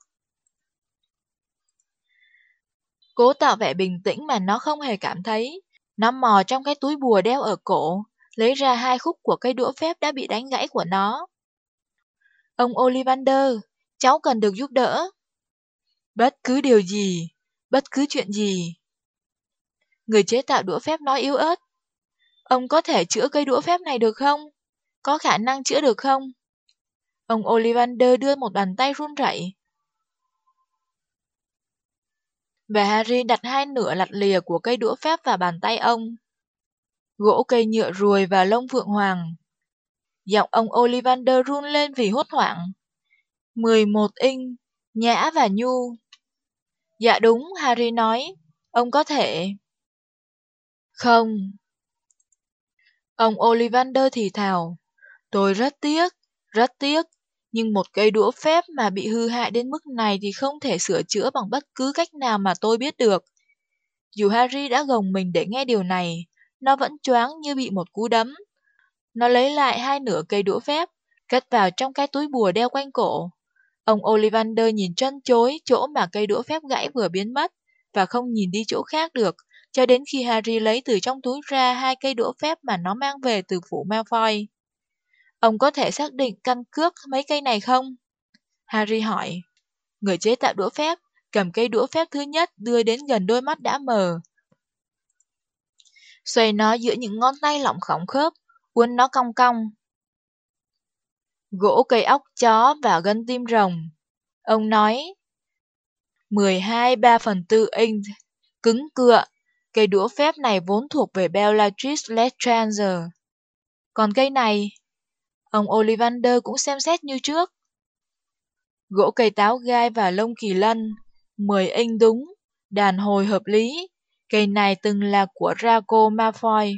Cố tạo vẻ bình tĩnh mà nó không hề cảm thấy. Nó mò trong cái túi bùa đeo ở cổ, lấy ra hai khúc của cây đũa phép đã bị đánh gãy của nó. Ông Ollivander, cháu cần được giúp đỡ. Bất cứ điều gì, bất cứ chuyện gì. Người chế tạo đũa phép nói yếu ớt. Ông có thể chữa cây đũa phép này được không? Có khả năng chữa được không? Ông Ollivander đưa một bàn tay run rẩy. Và Harry đặt hai nửa lặt lìa của cây đũa phép vào bàn tay ông. Gỗ cây nhựa ruồi và lông phượng hoàng. Giọng ông Ollivander run lên vì hốt hoảng. 11 inch, nhã và nhu. Dạ đúng, Harry nói. Ông có thể... Không. Ông Ollivander thì thào. Tôi rất tiếc, rất tiếc. Nhưng một cây đũa phép mà bị hư hại đến mức này thì không thể sửa chữa bằng bất cứ cách nào mà tôi biết được. Dù Harry đã gồng mình để nghe điều này, nó vẫn choáng như bị một cú đấm. Nó lấy lại hai nửa cây đũa phép, cất vào trong cái túi bùa đeo quanh cổ. Ông Ollivander nhìn chân chối chỗ mà cây đũa phép gãy vừa biến mất, và không nhìn đi chỗ khác được, cho đến khi Harry lấy từ trong túi ra hai cây đũa phép mà nó mang về từ phủ Malfoy. Ông có thể xác định căn cước mấy cây này không? Harry hỏi. Người chế tạo đũa phép, cầm cây đũa phép thứ nhất đưa đến gần đôi mắt đã mờ. Xoay nó giữa những ngón tay lỏng khổng khớp, uốn nó cong cong. Gỗ cây ốc chó và gân tim rồng. Ông nói, 12 3 phần 4 inch, cứng cựa. Cây đũa phép này vốn thuộc về Bellatrix Lestrange. Còn cây này, ông Ollivander cũng xem xét như trước. Gỗ cây táo gai và lông kỳ lân, 10 inch đúng, đàn hồi hợp lý. Cây này từng là của Draco Malfoy.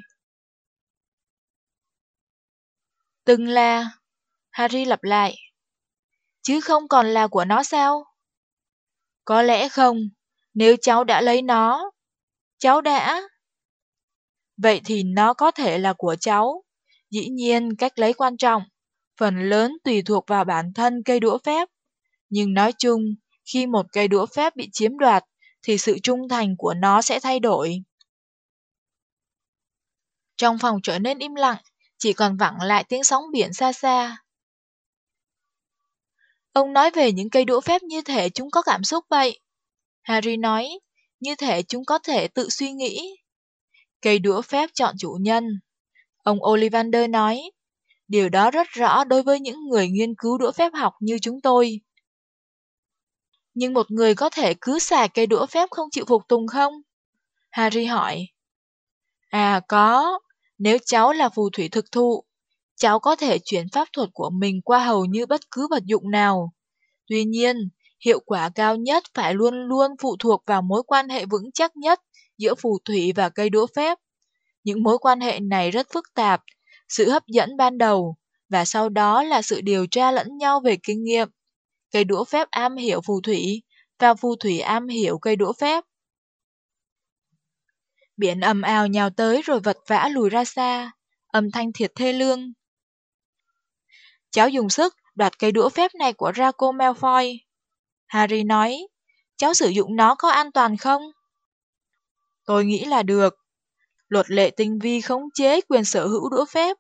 Từng là... Harry lặp lại. Chứ không còn là của nó sao? Có lẽ không, nếu cháu đã lấy nó. Cháu đã. Vậy thì nó có thể là của cháu. Dĩ nhiên cách lấy quan trọng, phần lớn tùy thuộc vào bản thân cây đũa phép. Nhưng nói chung, khi một cây đũa phép bị chiếm đoạt, thì sự trung thành của nó sẽ thay đổi. Trong phòng trở nên im lặng, chỉ còn vẳng lại tiếng sóng biển xa xa. Ông nói về những cây đũa phép như thể chúng có cảm xúc vậy. Harry nói, như thể chúng có thể tự suy nghĩ. Cây đũa phép chọn chủ nhân. Ông Ollivander nói, điều đó rất rõ đối với những người nghiên cứu đũa phép học như chúng tôi. Nhưng một người có thể cứ xài cây đũa phép không chịu phục tùng không? Harry hỏi. À có, nếu cháu là phù thủy thực thụ, cháu có thể chuyển pháp thuật của mình qua hầu như bất cứ vật dụng nào. Tuy nhiên, Hiệu quả cao nhất phải luôn luôn phụ thuộc vào mối quan hệ vững chắc nhất giữa phù thủy và cây đũa phép. Những mối quan hệ này rất phức tạp, sự hấp dẫn ban đầu, và sau đó là sự điều tra lẫn nhau về kinh nghiệm. Cây đũa phép am hiểu phù thủy, và phù thủy am hiểu cây đũa phép. Biển ầm ào nhào tới rồi vật vã lùi ra xa, âm thanh thiệt thê lương. Cháu dùng sức đoạt cây đũa phép này của Draco Malfoy. Harry nói, cháu sử dụng nó có an toàn không? Tôi nghĩ là được. Luật lệ tinh vi khống chế quyền sở hữu đũa phép,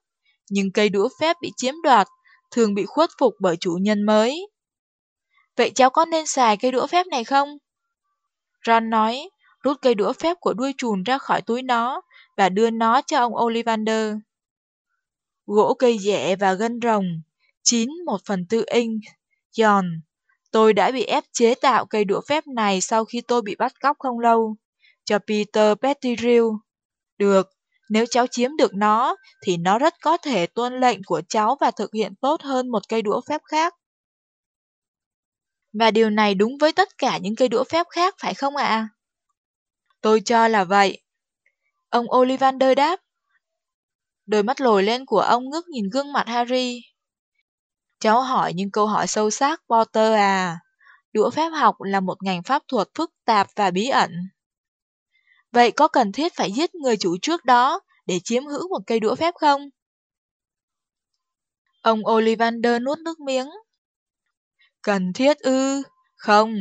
nhưng cây đũa phép bị chiếm đoạt thường bị khuất phục bởi chủ nhân mới. Vậy cháu có nên xài cây đũa phép này không? Ron nói, rút cây đũa phép của đuôi chùn ra khỏi túi nó và đưa nó cho ông Ollivander. Gỗ cây dẻ và gân rồng, chín một phần tư inch, giòn. Tôi đã bị ép chế tạo cây đũa phép này sau khi tôi bị bắt cóc không lâu, cho Peter Pettigrew. Được, nếu cháu chiếm được nó, thì nó rất có thể tuân lệnh của cháu và thực hiện tốt hơn một cây đũa phép khác. Và điều này đúng với tất cả những cây đũa phép khác phải không ạ? Tôi cho là vậy. Ông Ollivander đáp. Đôi mắt lồi lên của ông ngước nhìn gương mặt Harry. Cháu hỏi những câu hỏi sâu sắc, Potter à. Đũa phép học là một ngành pháp thuật phức tạp và bí ẩn. Vậy có cần thiết phải giết người chủ trước đó để chiếm hữu một cây đũa phép không? Ông Ollivander nuốt nước miếng. Cần thiết ư? Không,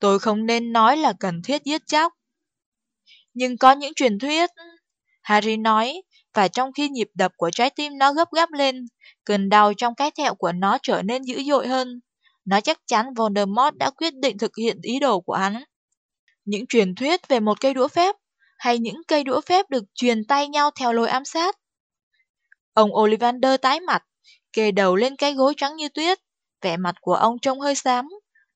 tôi không nên nói là cần thiết giết chóc. Nhưng có những truyền thuyết, Harry nói, và trong khi nhịp đập của trái tim nó gấp gáp lên, cơn đau trong cái thẹo của nó trở nên dữ dội hơn. Nó chắc chắn Voldemort đã quyết định thực hiện ý đồ của hắn. Những truyền thuyết về một cây đũa phép, hay những cây đũa phép được truyền tay nhau theo lối ám sát. Ông Ollivander tái mặt, kề đầu lên cái gối trắng như tuyết, vẻ mặt của ông trông hơi xám,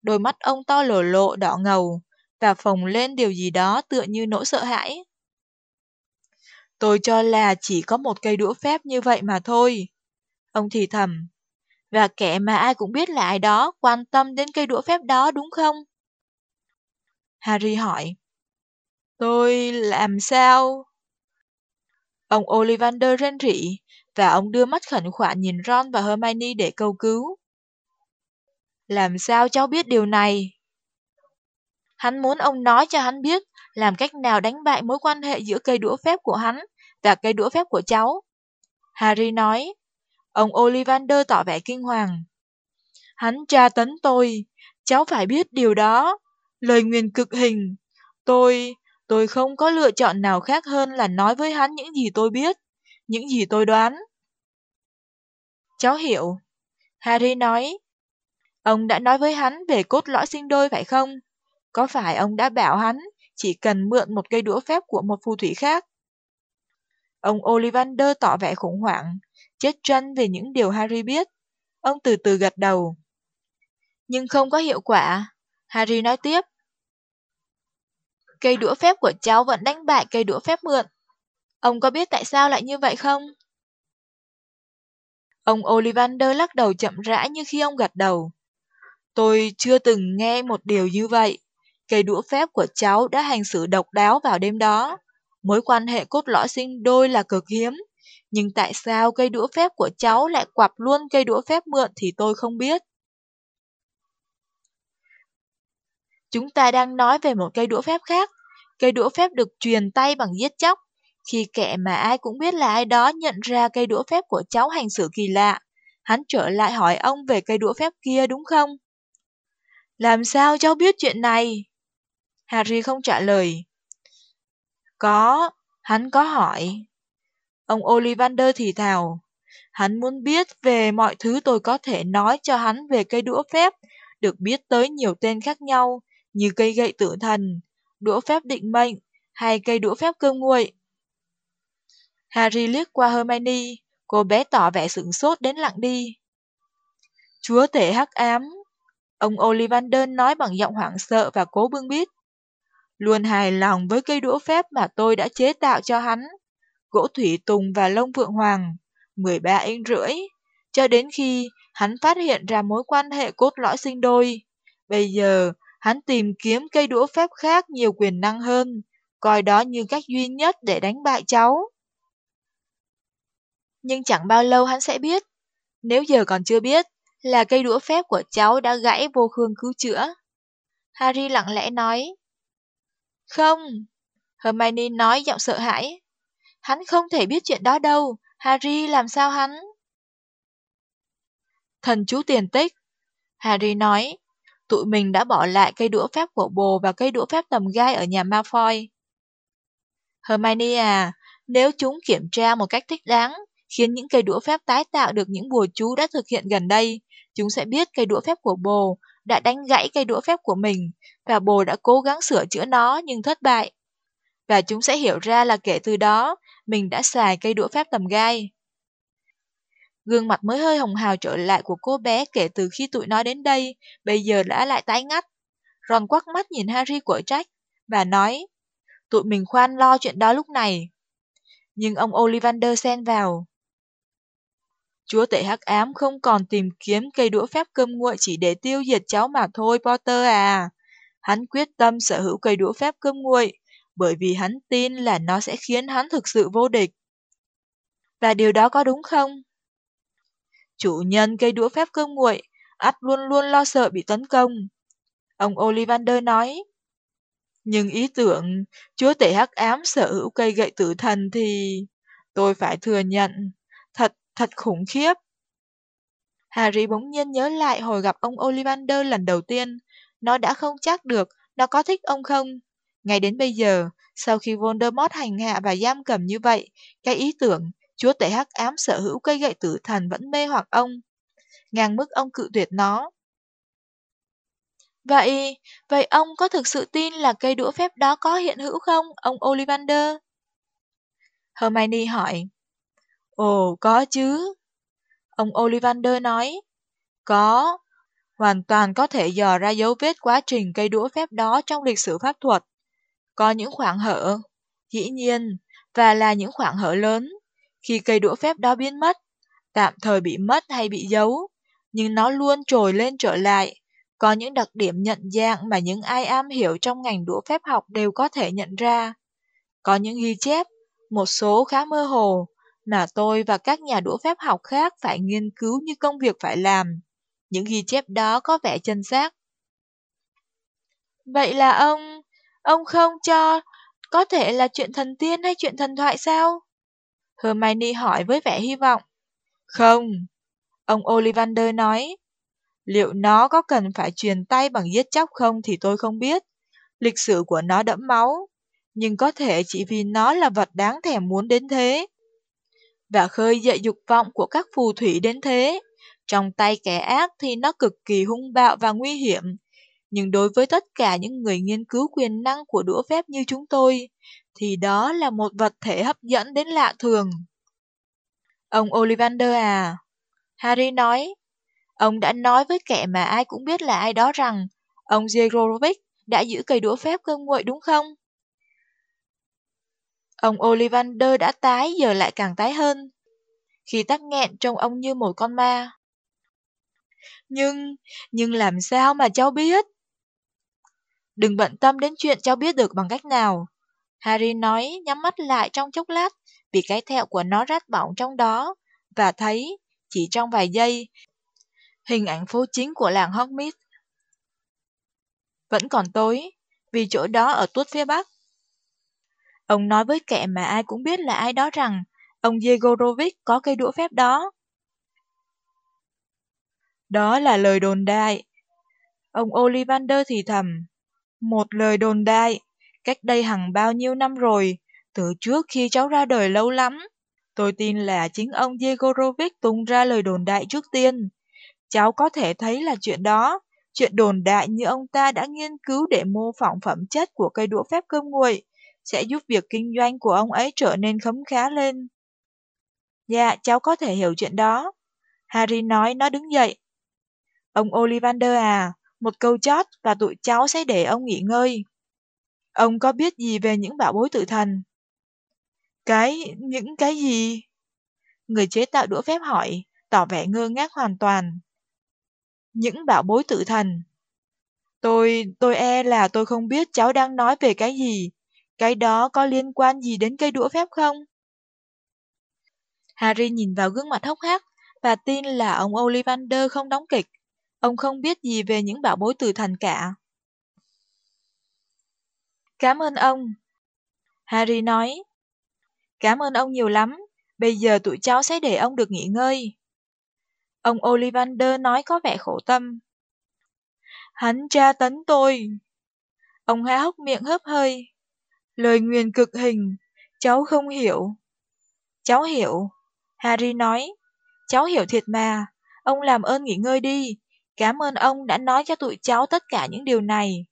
đôi mắt ông to lổ lộ đỏ ngầu, và phồng lên điều gì đó tựa như nỗi sợ hãi. Tôi cho là chỉ có một cây đũa phép như vậy mà thôi. Ông thì thầm. Và kẻ mà ai cũng biết là ai đó quan tâm đến cây đũa phép đó đúng không? Harry hỏi. Tôi làm sao? Ông Ollivander rên rỉ, và ông đưa mắt khẩn khoản nhìn Ron và Hermione để cầu cứu. Làm sao cháu biết điều này? Hắn muốn ông nói cho hắn biết làm cách nào đánh bại mối quan hệ giữa cây đũa phép của hắn và cây đũa phép của cháu. Harry nói. Ông Ollivander tỏ vẻ kinh hoàng. Hắn tra tấn tôi, cháu phải biết điều đó. Lời nguyền cực hình. Tôi, tôi không có lựa chọn nào khác hơn là nói với hắn những gì tôi biết, những gì tôi đoán. Cháu hiểu. Harry nói. Ông đã nói với hắn về cốt lõi sinh đôi phải không? Có phải ông đã bảo hắn chỉ cần mượn một cây đũa phép của một phù thủy khác? Ông Ollivander tỏ vẻ khủng hoảng, chết chân về những điều Harry biết. Ông từ từ gật đầu. Nhưng không có hiệu quả. Harry nói tiếp. Cây đũa phép của cháu vẫn đánh bại cây đũa phép mượn. Ông có biết tại sao lại như vậy không? Ông Ollivander lắc đầu chậm rãi như khi ông gật đầu. Tôi chưa từng nghe một điều như vậy. Cây đũa phép của cháu đã hành xử độc đáo vào đêm đó. Mối quan hệ cốt lõi sinh đôi là cực hiếm. Nhưng tại sao cây đũa phép của cháu lại quặp luôn cây đũa phép mượn thì tôi không biết. Chúng ta đang nói về một cây đũa phép khác. Cây đũa phép được truyền tay bằng giết chóc. Khi kẻ mà ai cũng biết là ai đó nhận ra cây đũa phép của cháu hành xử kỳ lạ, hắn trở lại hỏi ông về cây đũa phép kia đúng không? Làm sao cháu biết chuyện này? Harry không trả lời. Có, hắn có hỏi. Ông Ollivander thì thào. Hắn muốn biết về mọi thứ tôi có thể nói cho hắn về cây đũa phép, được biết tới nhiều tên khác nhau, như cây gậy tử thần, đũa phép định mệnh, hay cây đũa phép cơm nguội. Harry liếc qua Hermione, cô bé tỏ vẻ sửng sốt đến lặng đi. Chúa tể hắc ám, ông Ollivander nói bằng giọng hoảng sợ và cố bưng bít luôn hài lòng với cây đũa phép mà tôi đã chế tạo cho hắn. Gỗ thủy tùng và lông vượng hoàng, 13 inch rưỡi, cho đến khi hắn phát hiện ra mối quan hệ cốt lõi sinh đôi. Bây giờ, hắn tìm kiếm cây đũa phép khác nhiều quyền năng hơn, coi đó như cách duy nhất để đánh bại cháu. Nhưng chẳng bao lâu hắn sẽ biết, nếu giờ còn chưa biết, là cây đũa phép của cháu đã gãy vô khương cứu chữa. Harry lặng lẽ nói. Không, Hermione nói giọng sợ hãi. Hắn không thể biết chuyện đó đâu, Harry làm sao hắn? Thần chú tiền tích. Harry nói, tụi mình đã bỏ lại cây đũa phép của bồ và cây đũa phép tầm gai ở nhà Malfoy. Hermione à, nếu chúng kiểm tra một cách thích đáng, khiến những cây đũa phép tái tạo được những bùa chú đã thực hiện gần đây, chúng sẽ biết cây đũa phép của bồ đã đánh gãy cây đũa phép của mình, và bồ đã cố gắng sửa chữa nó nhưng thất bại. Và chúng sẽ hiểu ra là kể từ đó, mình đã xài cây đũa phép tầm gai. Gương mặt mới hơi hồng hào trở lại của cô bé kể từ khi tụi nó đến đây, bây giờ đã lại tái ngắt. Ron quắc mắt nhìn Harry của trách, và nói, tụi mình khoan lo chuyện đó lúc này. Nhưng ông Ollivander xen vào. Chúa tể hắc ám không còn tìm kiếm cây đũa phép cơm nguội chỉ để tiêu diệt cháu mà thôi Potter à. Hắn quyết tâm sở hữu cây đũa phép cơm nguội, bởi vì hắn tin là nó sẽ khiến hắn thực sự vô địch. Và điều đó có đúng không? Chủ nhân cây đũa phép cơm nguội, ắt luôn luôn lo sợ bị tấn công. Ông Ollivander nói. Nhưng ý tưởng chúa tể hắc ám sở hữu cây gậy tử thần thì... Tôi phải thừa nhận, thật, thật khủng khiếp. Harry bỗng nhiên nhớ lại hồi gặp ông Ollivander lần đầu tiên. Nó đã không chắc được nó có thích ông không. Ngay đến bây giờ, sau khi Voldemort hành hạ và giam cầm như vậy, cái ý tưởng chúa tể hắc ám sở hữu cây gậy tử thần vẫn mê hoặc ông. Ngang mức ông cự tuyệt nó. Vậy, vậy ông có thực sự tin là cây đũa phép đó có hiện hữu không, ông Ollivander? Hermione hỏi. Ồ, có chứ. Ông Ollivander nói. Có, hoàn toàn có thể dò ra dấu vết quá trình cây đũa phép đó trong lịch sử pháp thuật. Có những khoảng hở, dĩ nhiên, và là những khoảng hở lớn. Khi cây đũa phép đó biến mất, tạm thời bị mất hay bị giấu, nhưng nó luôn trồi lên trở lại. Có những đặc điểm nhận dạng mà những ai am hiểu trong ngành đũa phép học đều có thể nhận ra. Có những ghi chép, một số khá mơ hồ, mà tôi và các nhà đũa phép học khác phải nghiên cứu như công việc phải làm. Những ghi chép đó có vẻ chân xác. Vậy là ông, ông không cho, có thể là chuyện thần tiên hay chuyện thần thoại sao? Hermione hỏi với vẻ hy vọng. Không, ông Ollivander nói. Liệu nó có cần phải truyền tay bằng giết chóc không thì tôi không biết. Lịch sử của nó đẫm máu, nhưng có thể chỉ vì nó là vật đáng thèm muốn đến thế. Và khơi dậy dục vọng của các phù thủy đến thế. Trong tay kẻ ác thì nó cực kỳ hung bạo và nguy hiểm. Nhưng đối với tất cả những người nghiên cứu quyền năng của đũa phép như chúng tôi, thì đó là một vật thể hấp dẫn đến lạ thường. Ông Ollivander à, Harry nói, ông đã nói với kẻ mà ai cũng biết là ai đó rằng ông Zegorovic đã giữ cây đũa phép cơm nguội đúng không? Ông Ollivander đã tái giờ lại càng tái hơn. Khi tắc nghẹn trông ông như một con ma. Nhưng, nhưng làm sao mà cháu biết? Đừng bận tâm đến chuyện cháu biết được bằng cách nào. Harry nói nhắm mắt lại trong chốc lát vì cái thẹo của nó rát bỏng trong đó và thấy, chỉ trong vài giây, hình ảnh phố chính của làng Hogsmeade. Vẫn còn tối, vì chỗ đó ở tuốt phía bắc. Ông nói với kẻ mà ai cũng biết là ai đó rằng ông Yegorovic có cây đũa phép đó. Đó là lời đồn đại. Ông Ollivander thì thầm. Một lời đồn đại, cách đây hằng bao nhiêu năm rồi, từ trước khi cháu ra đời lâu lắm. Tôi tin là chính ông Yegorovic tung ra lời đồn đại trước tiên. Cháu có thể thấy là chuyện đó, chuyện đồn đại như ông ta đã nghiên cứu để mô phỏng phẩm chất của cây đũa phép cơm nguội, sẽ giúp việc kinh doanh của ông ấy trở nên khấm khá lên. Dạ, cháu có thể hiểu chuyện đó. Harry nói nó đứng dậy. Ông Ollivander à, một câu chót và tụi cháu sẽ để ông nghỉ ngơi. Ông có biết gì về những bảo bối tự thần? Cái, những cái gì? Người chế tạo đũa phép hỏi, tỏ vẻ ngơ ngác hoàn toàn. Những bảo bối tự thần. Tôi, tôi e là tôi không biết cháu đang nói về cái gì. Cái đó có liên quan gì đến cây đũa phép không? Harry nhìn vào gương mặt hốc hác và tin là ông Ollivander không đóng kịch. Ông không biết gì về những bảo bối từ thành cả. Cảm ơn ông. Harry nói. Cảm ơn ông nhiều lắm. Bây giờ tụi cháu sẽ để ông được nghỉ ngơi. Ông Ollivander nói có vẻ khổ tâm. Hắn tra tấn tôi. Ông há hốc miệng hớp hơi. Lời nguyền cực hình, cháu không hiểu. Cháu hiểu. Harry nói. Cháu hiểu thiệt mà. Ông làm ơn nghỉ ngơi đi. Cảm ơn ông đã nói cho tụi cháu tất cả những điều này.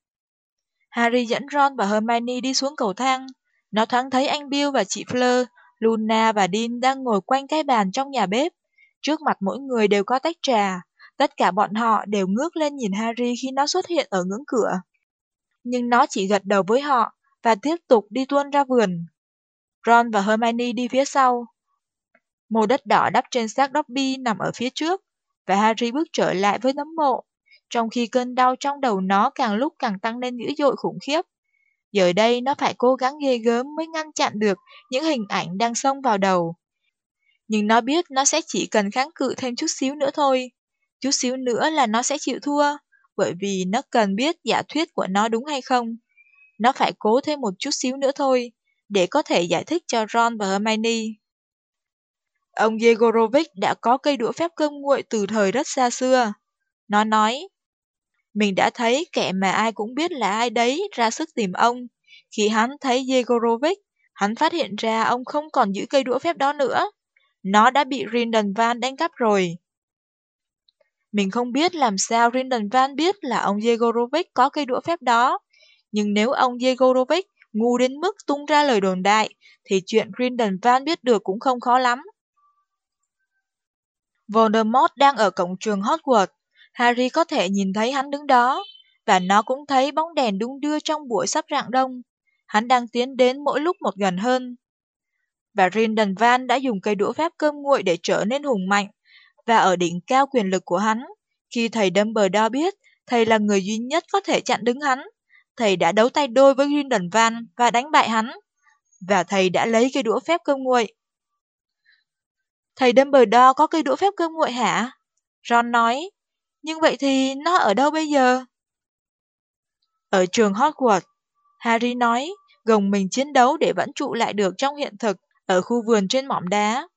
Harry dẫn Ron và Hermione đi xuống cầu thang. Nó thoáng thấy anh Bill và chị Fleur, Luna và Dean đang ngồi quanh cái bàn trong nhà bếp. Trước mặt mỗi người đều có tách trà. Tất cả bọn họ đều ngước lên nhìn Harry khi nó xuất hiện ở ngưỡng cửa. Nhưng nó chỉ gật đầu với họ và tiếp tục đi tuôn ra vườn. Ron và Hermione đi phía sau. Mồ đất đỏ đắp trên xác Dobby nằm ở phía trước, và Harry bước trở lại với nấm mộ, trong khi cơn đau trong đầu nó càng lúc càng tăng lên dữ dội khủng khiếp. Giờ đây nó phải cố gắng ghê gớm mới ngăn chặn được những hình ảnh đang xông vào đầu. Nhưng nó biết nó sẽ chỉ cần kháng cự thêm chút xíu nữa thôi. Chút xíu nữa là nó sẽ chịu thua, bởi vì nó cần biết giả thuyết của nó đúng hay không. Nó phải cố thêm một chút xíu nữa thôi, để có thể giải thích cho Ron và Hermione. Ông Yegorovic đã có cây đũa phép cơm nguội từ thời rất xa xưa. Nó nói, mình đã thấy kẻ mà ai cũng biết là ai đấy ra sức tìm ông. Khi hắn thấy Yegorovic, hắn phát hiện ra ông không còn giữ cây đũa phép đó nữa. Nó đã bị Rindenvan đánh cắp rồi. Mình không biết làm sao Rindenvan biết là ông Yegorovic có cây đũa phép đó. Nhưng nếu ông Yegorovic ngu đến mức tung ra lời đồn đại, thì chuyện Rindenvan biết được cũng không khó lắm. Voldemort đang ở cổng trường Hogwarts. Harry có thể nhìn thấy hắn đứng đó, và nó cũng thấy bóng đèn đung đưa trong buổi sắp rạng đông. Hắn đang tiến đến mỗi lúc một gần hơn. Và Rindon Van đã dùng cây đũa phép cơm nguội để trở nên hùng mạnh, và ở đỉnh cao quyền lực của hắn. Khi thầy Dumbledore biết thầy là người duy nhất có thể chặn đứng hắn, thầy đã đấu tay đôi với Rindon Van và đánh bại hắn. Và thầy đã lấy cây đũa phép cơm nguội Thầy Dumbledore có cây đũa phép cơm nguội hả? Ron nói, nhưng vậy thì nó ở đâu bây giờ? Ở trường Hogwarts, Harry nói, gồng mình chiến đấu để vẫn trụ lại được trong hiện thực, ở khu vườn trên mỏm đá.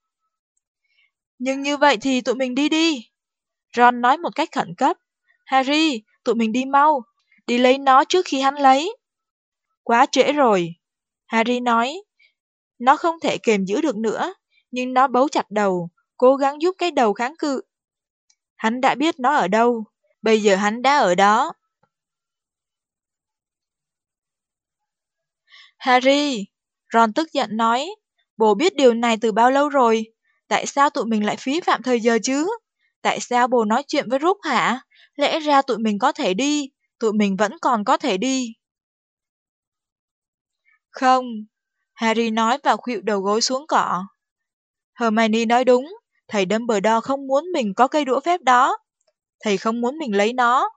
Nhưng như vậy thì tụi mình đi đi. Ron nói một cách khẩn cấp. Harry, tụi mình đi mau, đi lấy nó trước khi hắn lấy. Quá trễ rồi. Harry nói. Nó không thể kềm giữ được nữa, nhưng nó bấu chặt đầu, cố gắng giúp cái đầu kháng cự. Hắn đã biết nó ở đâu, bây giờ hắn đã ở đó. Harry, Ron tức giận nói, bố biết điều này từ bao lâu rồi, tại sao tụi mình lại phí phạm thời giờ chứ? Tại sao bố nói chuyện với Rúc hả? Lẽ ra tụi mình có thể đi, tụi mình vẫn còn có thể đi. Không, Harry nói và khuỵu đầu gối xuống cỏ. Hermione nói đúng, thầy Dumbledore không muốn mình có cây đũa phép đó. Thầy không muốn mình lấy nó.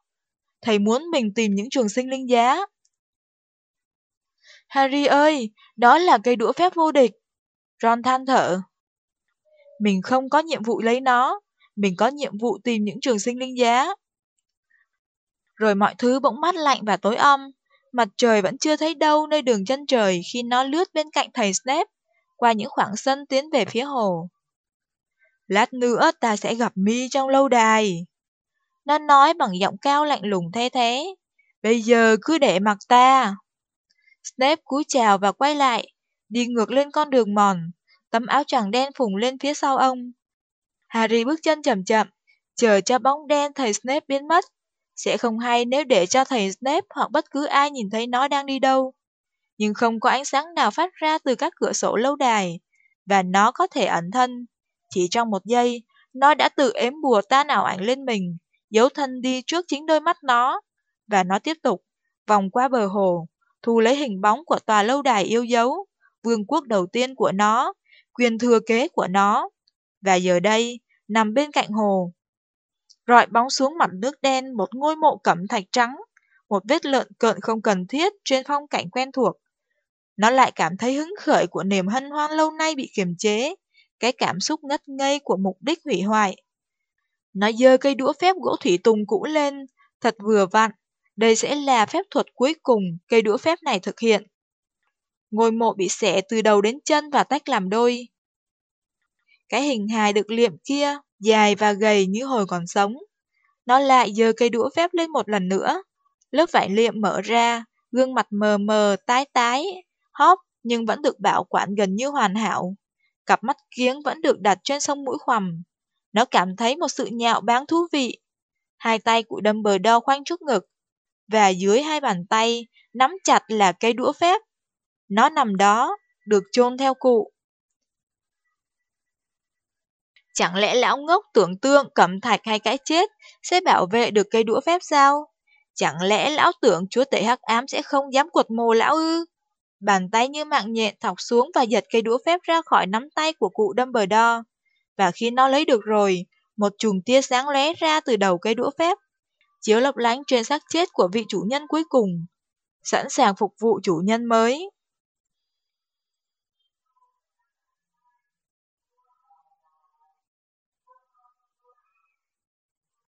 Thầy muốn mình tìm những trường sinh linh giá. Harry ơi, đó là cây đũa phép vô địch. Ron than thở. Mình không có nhiệm vụ lấy nó, mình có nhiệm vụ tìm những trường sinh linh giá. Rồi mọi thứ bỗng mát lạnh và tối om, mặt trời vẫn chưa thấy đâu nơi đường chân trời khi nó lướt bên cạnh thầy Snape qua những khoảng sân tiến về phía hồ. Lát nữa ta sẽ gặp mi trong lâu đài. Nó nói bằng giọng cao lạnh lùng thế thế. Bây giờ cứ để mặc ta. Snape cúi chào và quay lại, đi ngược lên con đường mòn, tấm áo choàng đen phùng lên phía sau ông. Harry bước chân chậm chậm, chờ cho bóng đen thầy Snape biến mất. Sẽ không hay nếu để cho thầy Snape hoặc bất cứ ai nhìn thấy nó đang đi đâu nhưng không có ánh sáng nào phát ra từ các cửa sổ lâu đài, và nó có thể ẩn thân. Chỉ trong một giây, nó đã tự ếm bùa ta nào ảnh lên mình, giấu thân đi trước chính đôi mắt nó, và nó tiếp tục, vòng qua bờ hồ, thu lấy hình bóng của tòa lâu đài yêu dấu, vương quốc đầu tiên của nó, quyền thừa kế của nó. Và giờ đây, nằm bên cạnh hồ, rọi bóng xuống mặt nước đen một ngôi mộ cẩm thạch trắng, một vết lợn cợn không cần thiết trên phong cảnh quen thuộc. Nó lại cảm thấy hứng khởi của niềm hân hoan lâu nay bị kiềm chế, cái cảm xúc ngất ngây của mục đích hủy hoại. Nó dơ cây đũa phép gỗ thủy tùng cũ lên, thật vừa vặn, đây sẽ là phép thuật cuối cùng cây đũa phép này thực hiện. Ngôi mộ bị xẻ từ đầu đến chân và tách làm đôi. Cái hình hài được liệm kia, dài và gầy như hồi còn sống. Nó lại giơ cây đũa phép lên một lần nữa. Lớp vải liệm mở ra, gương mặt mờ mờ, tái tái, hóp nhưng vẫn được bảo quản gần như hoàn hảo. Cặp mắt kiếng vẫn được đặt trên sông mũi khoằm. Nó cảm thấy một sự nhạo báng thú vị. Hai tay của đâm bờ đo khoanh trước ngực, và dưới hai bàn tay nắm chặt là cây đũa phép. Nó nằm đó, được chôn theo cụ. Chẳng lẽ lão ngốc tưởng tượng cẩm thạch hay cái chết sẽ bảo vệ được cây đũa phép sao? Chẳng lẽ lão tưởng chúa tể hắc ám sẽ không dám quật mồ lão ư? Bàn tay như mạng nhện thọc xuống và giật cây đũa phép ra khỏi nắm tay của cụ Dumbledore. Và khi nó lấy được rồi, một chùm tia sáng lóe ra từ đầu cây đũa phép, chiếu lấp lánh trên xác chết của vị chủ nhân cuối cùng, sẵn sàng phục vụ chủ nhân mới.